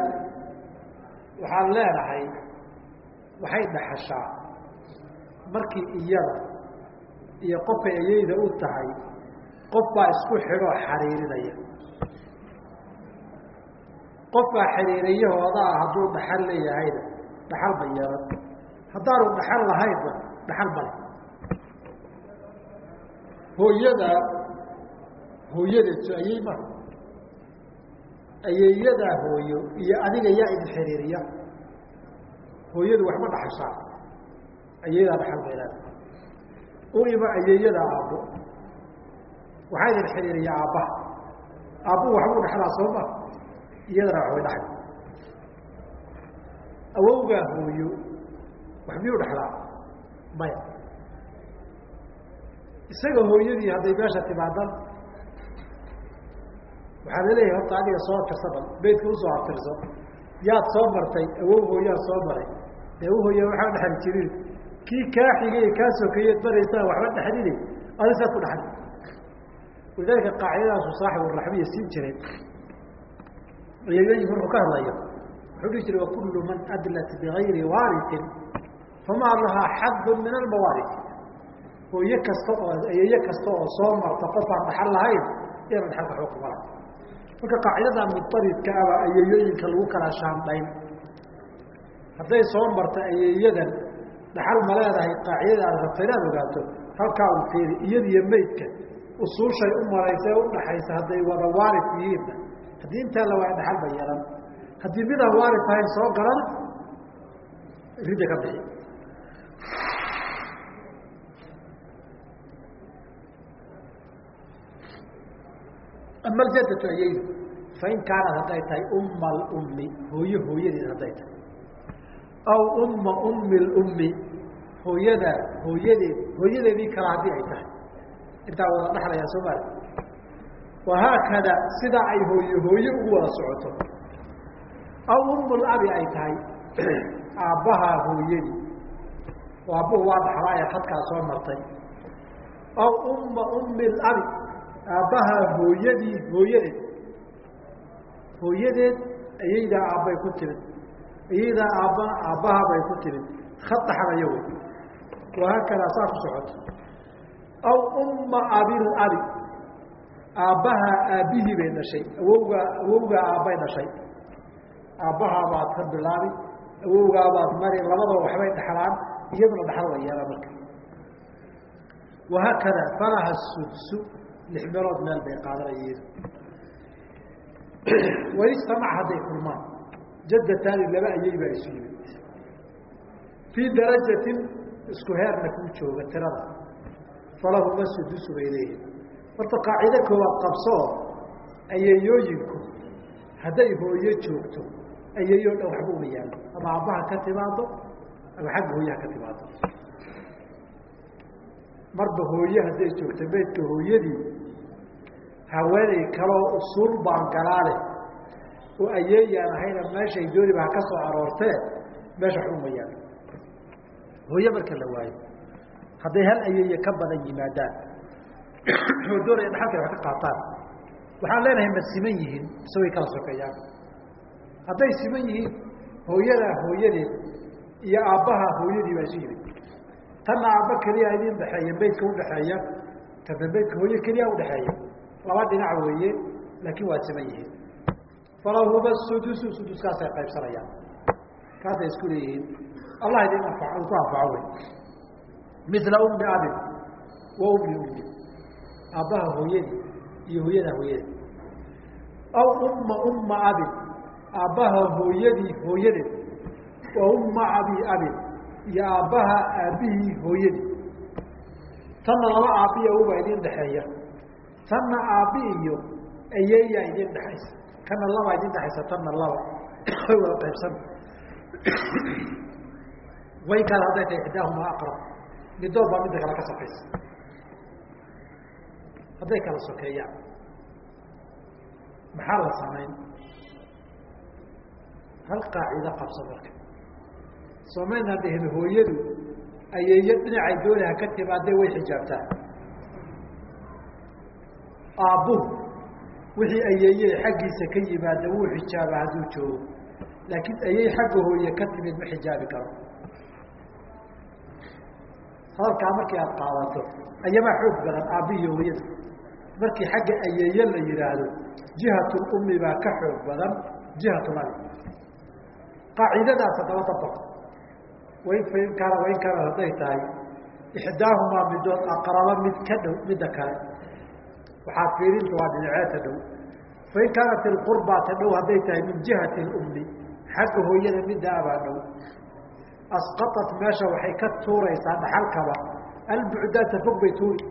[SPEAKER 1] waxaan leenahay waxay dhaxashaa. Markii iyada iyo qofkay ayayda u tahay qof baa isku xidhoo xariirinaya qof baa xiriiriyahooda ah hadduu dhaxal leeyahayna dhaxal ba yeelan. Haddaanu dhaxal lahaynna dhaxal male hooyada hooyadeed so ayey ma ayeeyadaa hooyo iyo adiga yaa idin xiriiriya. Hooyadu waxma dhaxashaa ayeeyadaa dhaxal bay leedahay u ima ayeeyada aabbo. Waxaa idin xiriiriya aabbaha aabbuhu waxbuu dhaxlaa soo ma iyadana waxbay dhaxay awowgaa hooyo wax miyuu dhaxlaa maya. Isaga hooyadii hadday meesha timaadan waxaa la leeyahay horta adiga soo tirsa bal beydka u soo aftirso yaad soo martay awow hooyaad soo maray. Dee awow hooya waxba dhexli jirin. Kii kaa xigay kaa sokeeyeed maraysaa waxba dhexlini adi saad ku dhexli walidaalika qaacidadaasu saaxibu raxmiya siin jiray. Ayayooyinku markuu ka hadlayo. Wuxuu dhihi jiray wakulu man adlat bigayri waaritin famaa lahaa xadun min almawaarit hooye kasta oo ayeeye kasta oo soo marta qof aan dhaxal lahayn iyana dhaxalka xoog kuma laha marka qaacidada mudaridka aba ayeeyooyinka lagu kala shaandhayn hadday soo marta ayeeyadan dhaxal ma leedahay qaacidada aad rabta inaad ogaato. Halkaa u fiiri iyadiyo meydka usuushay u maraysa u dhaxaysa hadday wada waarid yihiinna haddii intaa la waaya dhaxal ba yeelan. Haddii mid aan waarid tahayn soo galana ridda ka bixi ama aljadatu ayaydu fain kaanat hadday tahay umma alummi hooye hooyadeed hadday tahay. Aw umma ummi lummi hooyada hooyadeed hooyadeedii kale haddii ay tahay. Intaa wada dhaxlayaa soo maali wahaakada sidaa ay hooye hooye ugu wada socoto. Aw ummulabi ay tahay aabbahaa hooyadii. Oo aabbuhu waa dhaxlaaya hadkaa soo martay. Aw umma ummi labi aabbahaa hooyadii hooyadeed hooyadeed ayaydaa aabbay ku timid ayaydaa aabba aabbahaa bay ku timid khad dhaxlaya wey wahaakadaa saa ku socoto. Aw umma abilabi aabbahaa aabbihii bay dhashay. Awowgaa awowgaa aabbay dhashay. Aabbahaabaad ka bilaabi awowgaabaad mari labadaba waxbay dhaxlaan. Iyaduna dhaxal way yeelaan marka. Falaha sudsu lix meelood meel bay qaadanaya iyadu waistamac hadday kulmaan. Jaddataani laba ayay baa isu yimid. Fii darajatin isku heerna kuu jooga tirada. Falahuma sudusu bay leeyihiin horta qaacido koowaad qabsoo ayeeyooyinku hadday hooyo joogto ayeeyoo dhan waxba uma yaallo. Ama aabbaha ka timaado ama xagga hooyaha ka timaado marba hooye hadday joogto meydka hooyadii haweeney kaloo usuul baan galaale oo ayeeyaan ahayna meeshay dooniba ha ka soo aroortee meesha waxba uma yaallo hooye marka la waayo hadday hal ayeeye ka badan yimaadaan oo doonaya dhaxalkay wax ka qaataan waxaan leenahay ma siman yihiin mise way kala sokeeyaan. Hadday siman yihiin hooyadaa hooyadeed iyo aabbahaa hooyadii baa isu yimid. Tanna aabba keliya idin dhexeeya meydka udhaxeeya kana meydka hooye keliya udhaxeeya laba dhinac weeye laakiin waa siman yihiin. Falahuma sudusu suduskaasay qaybsanayaan. Kaasay isku leeyihiin. Allah idin anfa ku anfaco wey mila ummi abin wa ummi ummi aabbaha hooyadii iyo hooyadaa hooyadee aw umma umma abin aabbaha hooyadii hooyadeed wa umma abi abin iyo aabbaha aabbihii hooyadii. Tanna laba aabbiya uba idin dhexeeya tanna aabbi iyo ayeeyaa idin dhexaysa kana labaa idin dhexaysa tanna laba. Way wada qaybsan. Wayn kaana hadday tahay ixdaahumaa aqrab. Midood baa midda kale ka sokaysa hadday kala sokeeyaan. Maxaa la samayn? Hal qaacido qabso marka. Soomaynaan dhihin hooyadu ayeeyo dhinacay doonaha ka timaadee way xijaabtaan aabbuhu wixii ayeeye xaggiisa ka yimaada wuu xijaabaa hadduu joogo. Laakiin ayey xagga hooye ka timid ma xijaabi karo. Hadalkaa markii aada qaadato ayamaa xoog badan aabbihiiyo hooyada markii xagga ayeeye la yidhaahdo jihatulummi baa ka xoog badan jihatulabi qaacidadaas haddaba dabaq wain fain kaana wain kaana hadday tahay. Ixdaahumaa midood aqraba mid ka dhow midda kale waxaa fiirinta waa dhinaceeta dhow. Fain kaanat ilqurbaa ta dhow hadday tahay min jihati lummi xagga hooyada midda abaa dhow. Asqaطat meesha waxay ka tuuraysaa dhaxalkaba. Albucdaata fog bay tuuri.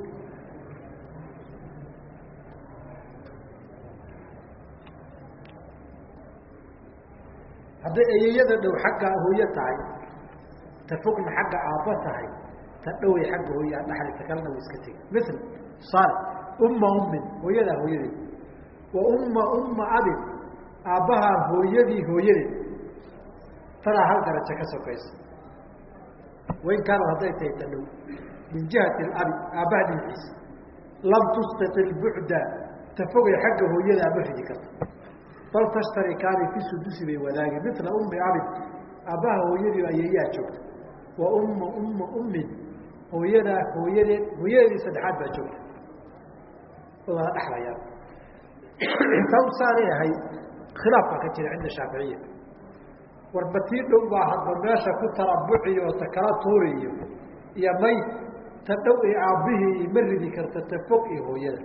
[SPEAKER 1] Hadday eyeyada dhow xagga hooyo tahay ta fogna xagga aabba tahay ta dhoway xagga hooyaa dhaxli ta kalena wa iska tegi. Mil tusaale umma ummin hooyadaa hooyadeed wa umma umma abin aabbahaa hooyadii hooyadeed tanaa hal darajo ka sokaysa wain kaanad hadday tahay ta min jihati alabi aabbaha dhinaciisa. Lam tusqit ilbucda ta fogay xagga hooyada ama ridi karta. Bal tashtarikaani fi sudusi bay wadaagi mila ummi abin aabbaha hooyadii ayeeyaa joogta. Wa umma umma ummin hooyadaa hooyadeed hooyadeedii saddexaad baa joogta wada dhexlayaan tan saanay ahay khilaaf baa ka jira cinda shaaficiya warba tii dhow baa hadba meesha ku tarabuciyo oo ta kala tuuriyo iyo may ta dhow ee aabbihii ma ridi karta ta fog iyo hooyada.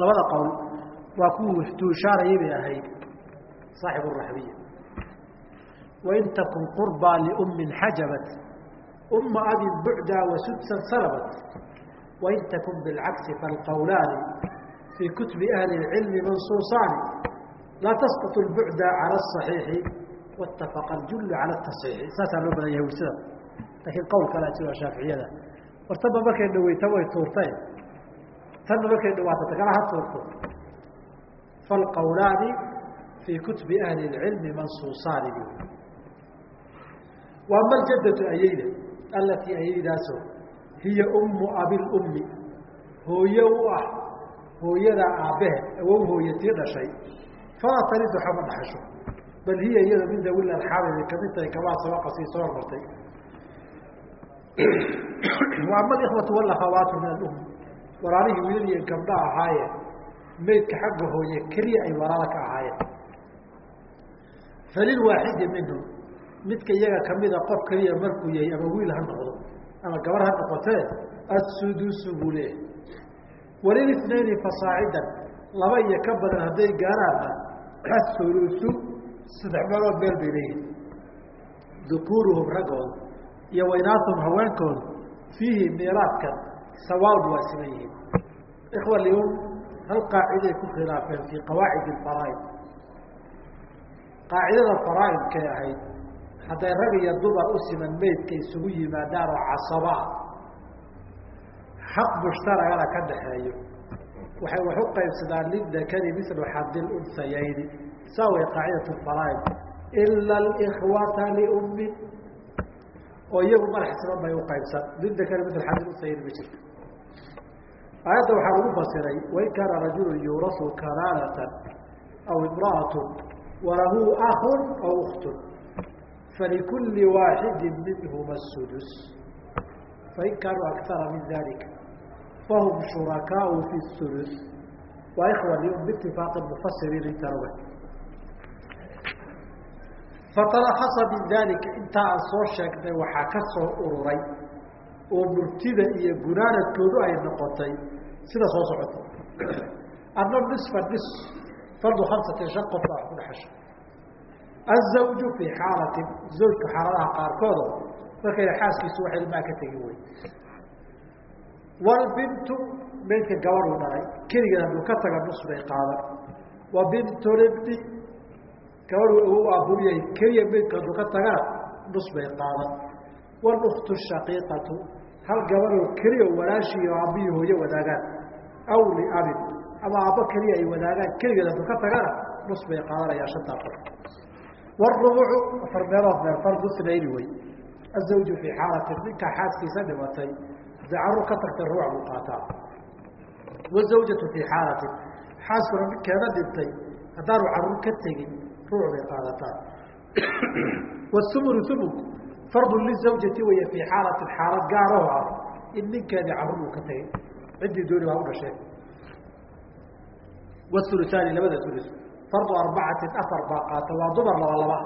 [SPEAKER 1] Labada qowl waa kuwa tuushaarayay bay ahayd saaxibu raxbiya wain takun qurbaa liummin xajabat umma abin bucdaa wasudsan salabat wain takun bilcagsi falqowlaani fii kutubi ahli اcilmi mansuusaani laa tasqط اlbucda calى الصaxiixi wاtafaqa اljul calى الtaصxiixi saasaa loo badan yahay wirsada laakiin qowl kalaa jiro shaaficiyada wartaba markay dhaweyta way tuurtay tanna markay dhawaato ta kala ha tuurto falqowlaani fii kutubi ahli اcilmi mansuusaani bu wa ama aljadatu ayeyda alatii ayeydaasoo hiya ummu abilummi hooye u ah hooyadaa aabbehe awow hooyatii dhashay. Falaa taridu xama dhaxasho bal hiya iyada min dawil arxaami bay ka mid tahay kamaa sabaqa sii soo hormartay wa alikhwatu walakhawaatu min alum walaalihii wiilal iyo gabdha ahaayeen maydka xagga hooye keliya ay walaalo ka ahaayeen falilwaaxidi minhum midka iyaga kamida qof keliya markuu yahay ama wiil ha noqdo ama gabar ha noqotee assudusu buu leeyahay walilitnayni fasaacidan laba iyo ka badan hadday gaaraanna asulusu saddex meelood meel bay leeyihiin dukuuruhum raggooda iyo waynaatuhum haweenkooda fiihi miiraadkan sawaab waa siman yihiin. Ikhwa lyum hal qaaciday ku khilaafeen fii qawaacid faraaid qaacidada faraaidkay ahayd hadday rag iyo dumar u siman meydka isugu yimaadaan oo casabaa xaq mushtaragana ka dhaxeeyo waxay wax u qaybsadaan lidakari mislu xadil unsayayni saa way qaacidatu faraaid ila alikhwata liummin oo iyagu madax siman bay u qaybsan. Lidakari misl xadil unsayayni ma jirto. Aayadda waxaa lagu fasiray wain kaana rajulu yuurasu kalaalatan aw imra'atu walahu akun aw uktun falikuli waaxidi minhuma sudus fain kaanuu akara min dalika fahum shurakaau fi sulus waa ikhwa lyum biitifaaqi mufasiriin intaan oga fatalahasa min dalika intaa aan soo sheegnay waxaa ka soo ururay oo murtida iyo gunaanadkoodu ay noqotay sida soo socota adna nisfa nis fardu khamsatin shan qof baa ku dhexasha azawju fii xaalatin zawjka xaaladaha qaarkoodo markayna xaaskiisu wax ilmaa ka tegi wey walbintu maydka gabadhuu dhalay keligeed hadduu ka taga nus bay qaadan wa bintulibni gabadhuu awow keliya maydka hadduu ka tagana nus bay qaadan waluktu shaqiiqatu hal gabadhoo keliya walaashii aabbihii hooyo wadaagaan aw liabin ama aabbo keliya ay wadaagaan keligeed hadduu ka tagana nus bay qaadanayaan shantaa qof wاrubucu afar meelood meel fardu snayni wey. Azawju fii xaalatin ninkaa xaaskiisa dhimatay. Hadday carruur ka tagtay ruuc buu qaataa. Wazawjatu fii xaalatin xaaskuna ninkeeda dhintay. Haddaanu carruur ka tegin ruuc bay qaadataa. Wsumunu sumunku fardu lizawjati wey fii xaalatin xaalad gaaroo ah in ninkeedii carruur uu ka tegay ciddii dooni baa u dhashee wuluaani labada ulus fardu arbacatin afar baa qaata waa dumar laba laba.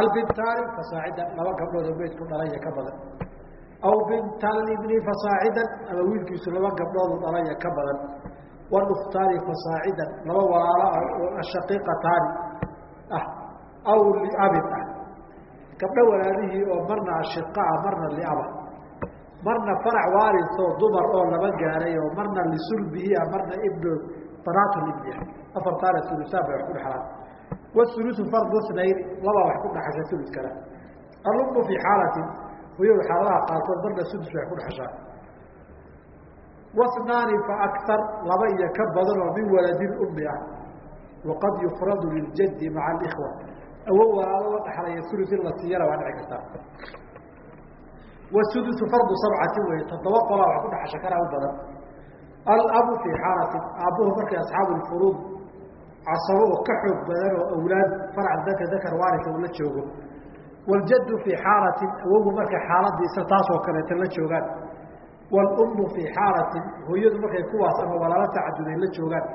[SPEAKER 1] Albintaani fasaacida laba gabdhood oo meydku dhalaya ka badan. Aw binta libni fasaacidan ama wiilkiisu laba gabdhoodu dhalaya ka badan. Walukhtaani fasaacidan laba walaalo ah oo ashaqiiqataani ah aw liabin ah. Gabdho walaalihii oo marna ashiqa ah marna liaba. Marna farac waarisoo dumar oo laba gaaray oo marna lisulbihi ah marna ibn libni ah afartaana ulusaan bay wax ku dhexlaan wasulusu fardu snayn labaa wax ku dhexasha uluskana alummu fii xaalatin hooyadu xaaladaha qaarkood marna sudus way ku dhexashaa wasnaani fa akar laba iyo ka badan oo min waladi lummi ah. Waqad yufradu liljaddi maca alikhwa. Awow walaalo la dhexlaya ulus in la siiyana waa dhici kartaa. Wasudusu fardu sabcati wey toddoba qolaa wax ku dhexasha kanaa u badan alabu fii xaalatin aabbuhu markay asxaabu lfuruud casabo oo ka xoog badan oo awlaad farac daka dakar waarisa uu la joogo. Waljaddu fii xaalatin awowgu markay xaaladiisa taasoo kaleeta la joogaan. Waalummu fii xaalatin hooyadu markay kuwaas ama walaalo tacaduday la joogaan.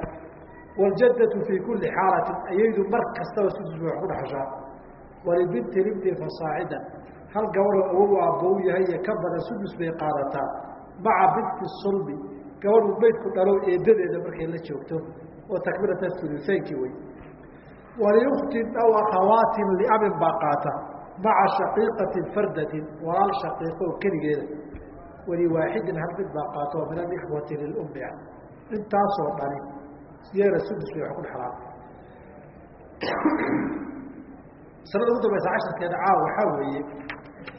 [SPEAKER 1] Waaljaddatu fii kulli xaalatin ayaydu mar kastaba sudus bay wax ku dhexashaa. Walibinti libni fasaacidan hal gabadoo awow aabbow yahay iyo ka badan sudus bay qaadataa. Maca binti sulbi gabadhu maydku dhalo eedadeeda markay la joogto oo takmirata ulusaynki wey waliuktin aw akhawaatin liabin baa qaata maca shaqiiqatin fardatin walaal shaqiiqo oo keligeeda. Waliwaaxidin hal mid baa qaata oo min alikhwati lilummi ah intaasoo dhani siyeena sudus bay wax ku dhexlaan masalada ugu dambaysa casharkeeda caawa waxaa weeye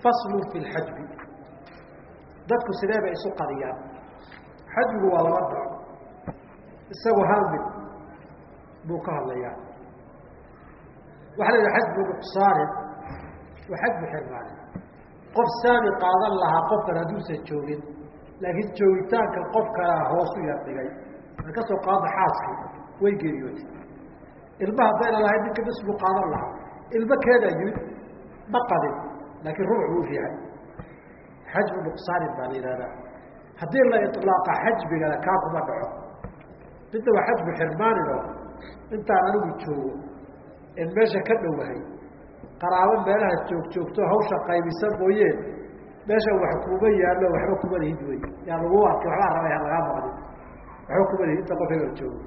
[SPEAKER 1] faslu fi lxajbi dadku sidee bay isu qariyaan xajbigu waa laba nooc isagu hal mid buu ka hadlayaa. Waxaa la yidhaha xajbu nuqsaanin waa xajbu xirmaanin qof saami qaadan lahaa qofkan hadduusan joogin laakiin joogitaanka qof kalaa hoosu yar dhigay. An ka soo qaada xaaskii way geeriyootay. Ilma haddayna lahayd ninka bis buu qaadan lahaa. Ilmo keedaa yimid ma qadin laakiin rubuc buu fiihay xajbu nuqsaanin baa la yihahdaa haddii la ilaaqa xajbigana kaa kuma dhaco. Midna waa xajbu xirmaanino intaan anigu joogo in meesha ka dhowahay qaraabo meelaha joog joogto hawsha qaybisa mooyeen meesha wax kuma yaallo waxba kuma lihid wey yaa lagu arkay waxbaa rabay ha lagaa maqlin waxba kuma lihid inta qof hebel joogo.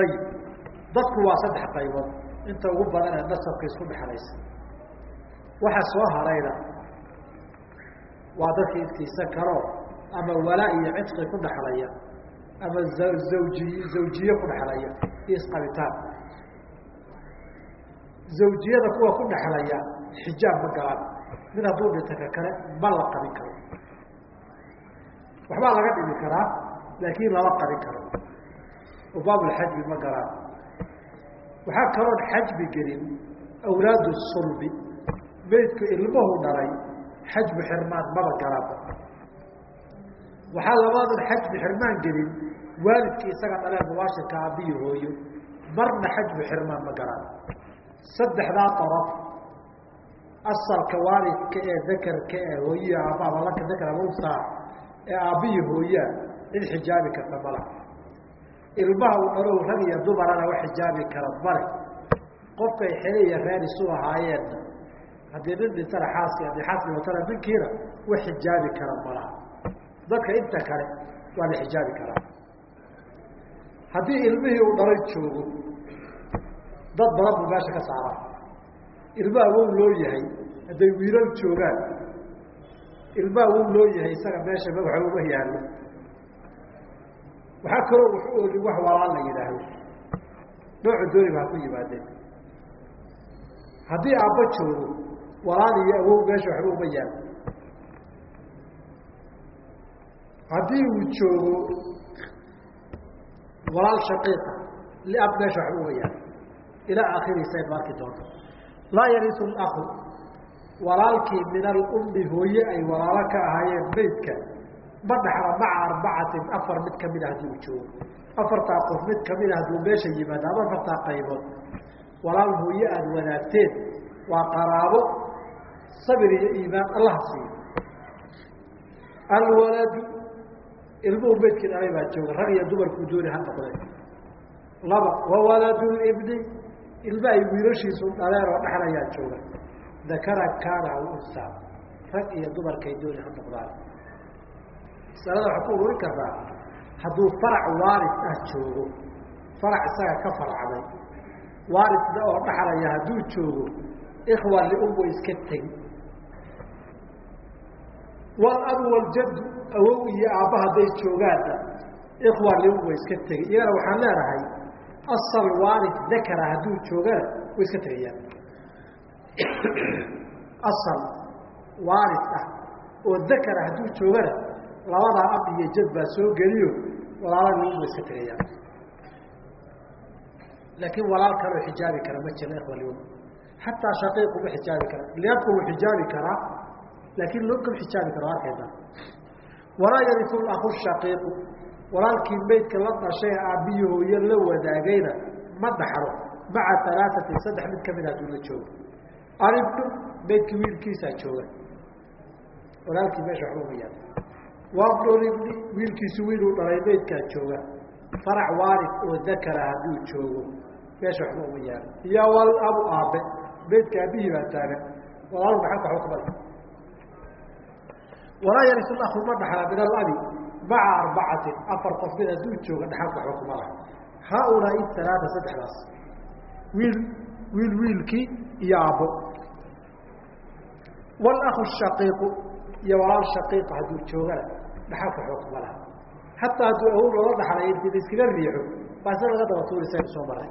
[SPEAKER 1] Ayib dadku waa saddex qaybood. Inta ugu badan ee nasabka isku dhexlaysa waxa soo harayna waa dadka intiisa kaloo ama walaa iyo cidqi ku dhexlaya ama zawji zawjiye ku dhexlaya iyo isqabitaan. Zawjiyada kuwa ku dhexlaya xijaab ma galaan. Mid hadduu dhinta ka kale ma la qabin karo. Waxbaa laga dhimi karaa laakiin lama qabin karo. Oo baabulxajbi ma galaan. Waxaa kaloon xajbi gelin awlaadu sulbi. Meydku ilmuhu dhalay xajbu xirmaan maba galaanba waxaa labaadan xajbu xirmaan gelin waalidkii isaga dhalee mubaashirka aabbiyi hooyo marna xajbu xirmaan ma galaan. Saddexdaa daraf asalka waalidka ee dakarka ee hooyihi aabbaha laka dakar abusaa ee aabbiyi hooyaa cid xijaabi karta mala ilmaha uu dhalow rag iyo dumarana wax xijaabi kara male qofkay xele iyo reer isu ahaayeenna haddii nin dhintana xaaski haddii xaaski watana ninkiina wax xijaabi kara malaha dadka inta kale waa la xijaabi karaa haddii ilmihii uu dhalay joogo dad badan buu meesha ka saaraa ilma awow loo yahay hadday wiilal joogaan ilma awow loo yahay isaga meesha magaxa uma yaallo. Waxaa kaloo wax oolin wax walaal la yidhaahdo. Noocu dooniba ha ku yimaadeen. Haddii aabba joogo walaal iyo awow meesha waxba uma yaallo haddii uu joogo walaal shaqiiqa liab meesha waxba uma yaallo ilaa akhiriisa aynu arki doonto. Laa yarisu aku walaalkii min alummi hooye ay walaalo ka ahaayeen maydka ma dhaxla maca arbacatin afar mid ka mid a haddii uu joogo. Afartaa qof mid ka mid a hadduu meesha yimaado ama afartaa qaybood. Walaal hooye aada wadaagteen waa qaraabo sabir iyo iimaan allaha siiyo alwaladu ilmuhu maydkii dhalay baa jooga rag iyo dumarkuu dooni ha noqdeen laba wawaladu ibni ilma ay wiilashiisu dhaleen oo dhexlayaa jooga. Dakara kaana unsaa rag iyo dumarkay dooni ha noqdaan. Masalada waxaa ku ururin kartaa hadduu farac waaris ah joogo farac isaga ka farcday waarisna oo dhaxlaya hadduu joogo ikhwa lium iska tegi walabu waljaddu awow iyo aabba hadday joogaanna ikhwa lium way iska tegi. Iyagana waxaan leenahay asal waaris dakara hadduu joogana way iska tegayaan. Asal waaris ah oo dakara hadduu joogana labadaa ab iyo jad baa soo geliyo walaala lium way iska tegayaan. Laakiin walaal kaloo xijaabi kara ma jiro ikhwa lium xataa shaqiiqu ma xijaabi kara. Liabku wuu xijaabi karaa laakiin lobka ma xijaabi karo arkayda walaa yariu aku shaqiiqu walaalkii maydka la dhashay aabbiyi hooye la wadaagayna ma dhaxlo maca alaaati saddex mid ka mid haduu la joogo alibnu maydkii wiilkiisaa jooga walaalkii meesha waxba uma yaal wabnulibni wiilkiisu wiiluu dhalay maydkaa jooga farac waarid oo dakara hadduu joogo meesha waxba uma yaalo iyo wal abu aabe maydka aabihii baa taagan walaalu dhaxalka waxba kuma walaa yariu aku ma dhaxla min alabi maca arbacatin afar qof mid hadduu jooga dhaxalka waxba kuma laha. Haaulaai alaaa saddexdaas. Wiil wiil wiilkii iyo aabbo. Wاlahu shaqiiqu iyo walaal shaqiiqa hadduu joogana dhaxalka waxba kuma laha. Xataa hadduu awow loola dhaxlay inti la riixo baase laga daba tuurisaynu soo maray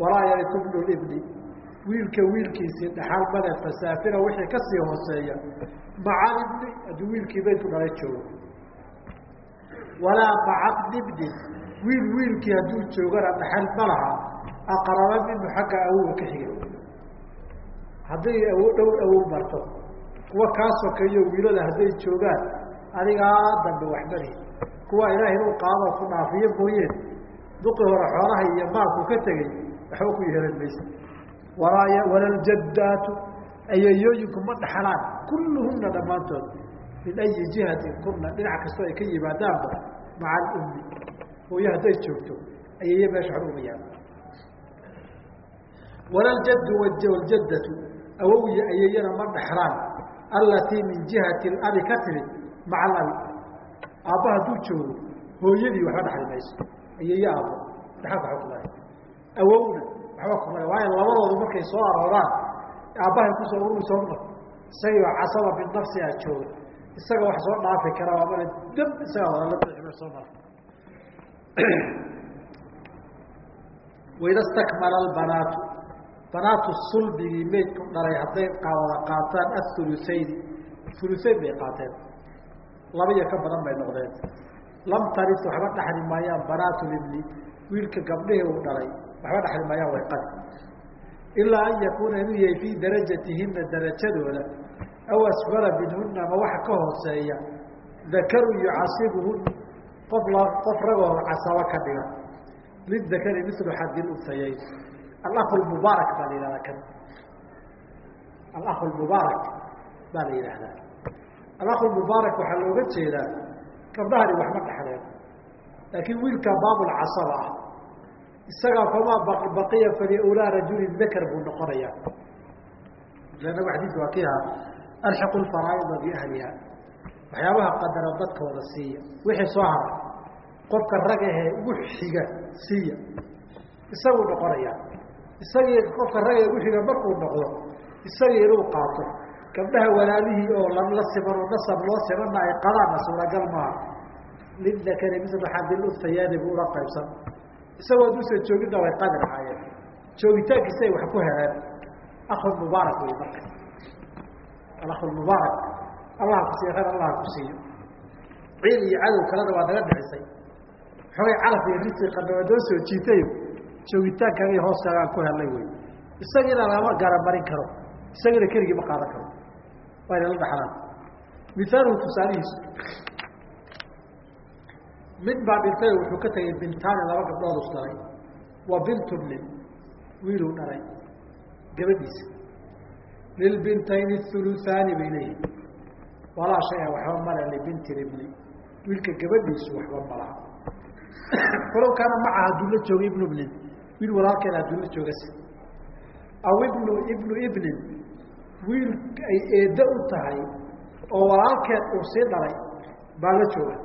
[SPEAKER 1] walaa yariu bnu ibni. Wiilka wiilkiisii dhaxal male fasaafina wixii ka sii hooseeya maca ibni hadduu wiilkii maydku dhalay joogo walaa maca bnibni wiil wiilkii hadduu joogana dhaxal ma laha aqraba minhu xagga awowa ka xiga hadday awo dhow awow marto kuwa kaa sokeeyo wiilada hadday joogaan adigaa dambe waxmali kuwa ilaah inuu qaado ku dhaafiyo mooyeen duqi hore xoolaha iyo maalku ka tegey waxba ku yeelan maysa. Walaa walaljaddaatu ayayooyinku ma dhaxlaan. Kulluhuna dhammaantood min ayi jihatin kuna dhinac kastoo ay ka yimaadaanba maca alummi hooyo hadday joogto ayaye meesha waxba uma yaalo walaljaddu wljaddatu awowiya ayayana ma dhaxlaan. Allatii min jihati alabi ka timid maca alabi aabba hadduu joogo hooyadii waxba dhaxli mayso. Ayaye aabbo dhaxalka waxba kumale awowna waxba kumale waayo labadoodu markay soo arooraan aabbahay ku soo ururi soo ma isagio casaba binafsi a jooga isaga wax soo dhaafi kara waa male dab isagaa wadala bixime soo mara waida stakmala albanaatu. Banaatu sulbigii maydku dhalay hadday wada qaataan ahulusayni hulusayn bay qaateen. Laba iyo ka badan bay noqdeen. Lam taris waxba dhaxli maayaan banaatu libni wiilka gabdhihii uu dhalay. Waxba dhaxli maayaan way qadi ilaa an yakuuna inuu yahay fii darajatihina darajadooda aw asfala minhuna ama waxa ka hooseeya dakaru yucasibuhun qof qof ragoo casabo ka dhiga lidakari milu xadi unhayayn alahu mubaarak baa la yihahdaa kan alahu mubaarak baa la yidhaahdaa alahu mubaarak waxaa looga jeedaa gabdhahani waxma dhaxleen laakiin wiilka baabulcasaba ah isagaa famaa baqiya faliulaa rajulin dakar buu noqonayaa. Lannagu xadiidka waa kii ahaa alxiqu lfaraaida biahliha waxyaabaha qadara dadkooda siiya. Wixii soo hara qofka rag ahee ugu xiga siiya. Isaguu noqonayaa. Isagii qofka rag ee ugu xiga markuu noqdo isagii inuu qaato. Gabdhaha walaalihii oo la siman oo nasab loo simanna ay qadaanna suuragal maaha. Lidakari misla xadil unhayaani buu ula qaybsan isagoo aduusan jooginna way qadi lahaayeen. Joogitaankiisa ay wax ku heleen. Akun mubaarak wey marka. Alakhu mubaarak. Allah ku siiyo khayr allah ku siiyo ciil iyo cadow kalena waa naga dhexisay xogay calaf iyo risiqana waa noo soo jiitayo joogitaankagay hooskaagaan ku helnay wey isagiina lama garamarin karo. Isagina keligii ma qaadan karo. Waa inala dhaxlaan. Mihaaluhu tusaalihiisu mid baa dhintay wuxuu ka tegay bintaani laba gabdhood is dhalay wa bintu bnin wiiluu dhalay gabadhiisa. Lilbintayni huluhaani bay leeyihiin walaa shaya waxba male libinti libni wiilka gabadhiisu waxba malaha falow kaana maca hadduu la jooga ibnu bnin wiil walaalkeeda hadduu la joogase aw ibnu ibnu ibnin wiil ay eeddo u tahay oo walaalkeed uu sii dhalay baa la jooga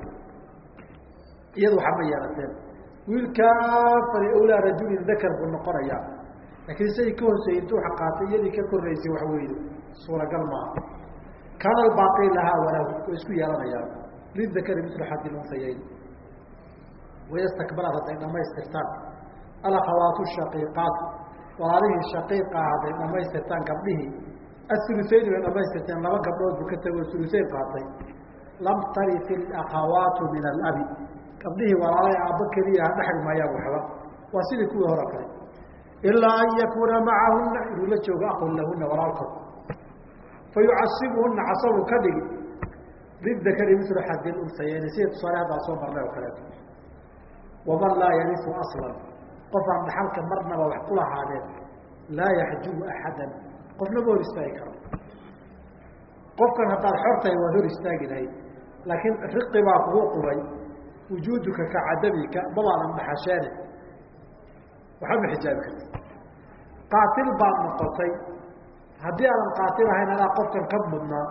[SPEAKER 1] iyadu waxa ma yeelateen. Wiilkaa fali awlaa rajulin dakar buu noqonayaa laakiin isagii ka horseeyey intuu xaqaatay iyadii ka korraysay wax weydo suuragal maaha kaana albaaqi lahaa walahu way isku yeelanayaan. Lidakari mislu xaddi lunhayayn wayastakbarat hadday dhamaystirtaan. Alakhawaatu shaqiiqaat. Walaalihii shaqiiqa ah dhamaystirtaan gabdhihii aulusayn bay dhamaystirteen laba gabdhood buu ka tegoo ulusayn qaatay. Lam tarif ilakhawaatu min alabi gabdhihii walaalay aabbo keliya ha dhexli maayaan waxba waa sidii kuwii hore kale. Ilaa an yakuuna macahuna inuu la joogo aqun lahuna walaalkood. Fayucasibuhuna casabu ka dhigi lidakari mislu xaddi lunhayeyni sida tusaale haddaa soo marnay oo kaleeto. Waman laa yarisu aslan. Qof aan dhaxalka marnaba wax ku lahaadeen laa yaxjubu axadan qofna ma hor istaagi karo. Qofkan haddaad xortahay waad hor istaagi lahayd. Laakiin riqi baa kugu qubay wujuuduka ka cadamika mabaadan dhaxasheene waxba ma xijaabi karti qaatil baad noqotay. Haddii aadan qaatil ahayn adaa qofkan ka mudnaa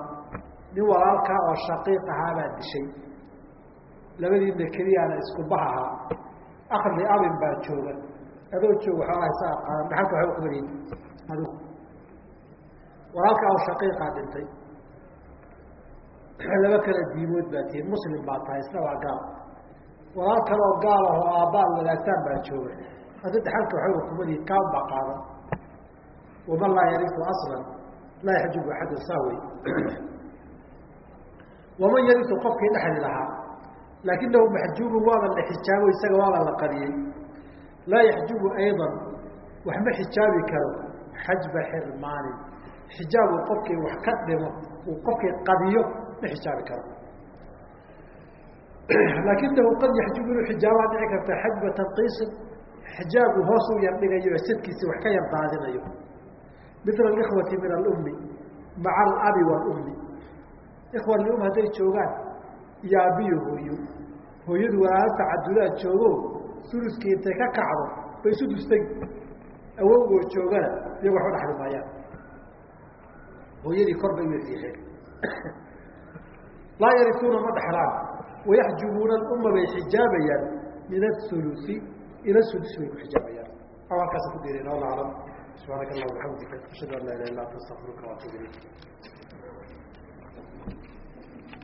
[SPEAKER 1] nin walaalkaa oo shaqiiq ahaabaad dishay. Labadiina keliyaana isku bah ahaa. Akli abin baa jooga. Adoo jooga xoogaa isaga qaadan dhaxalka waxba kubaliyey adigu walaalkaa oo shaqiiqaa dhintay. Laba kala diimood baa tihiin muslim baa tahay isna waa gaal walaal kale oo gaal ah oo aabbaad wadaagtaan baa jooga. Haddi dhaxalka waxba kumaliyi kaan baa qaadan. Waman laa yarisu aslan laa yaxjubu axadun sahwey waman yarisu qofkii dhexli lahaa laakinahu maxjuubun waaba la xijaabo isaga waaba la qariyey. Laa yaxjubu ayضa wax ma xijaabi karo xajba xirmaanin xijaab uu qofkii wax ka dhimo uu qofkii qadiyo ma xijaabi karo laakinahu qad yaxjubu inuu xijaabaa dhici karta xajba tanqiisin xijaab uu hoos u yar dhigayo sadkiisi wax ka yar daadinayo. Mila alikhwati min alummi maca alabi waalummi ikhwa lium hadday joogaan iyo aabbiyo hooyo. Hooyadu walaalo tacadudaad joogo suluskii intay ka kacdo bay isu dustay. Awowgoo joogana iyago waxba dhaxli maayaan. Hooyadii kor bay u laa yarisuuna ma dhexlaan wayaxjubuuna umma bay xijaabayaan min aulusi ila ulus bay ku xijaabayaan halkaas ku dir ina alam subxaanaka allah waxamdika ashhadu an laa ilaha illa anta astaqfiruka waatuub ilayk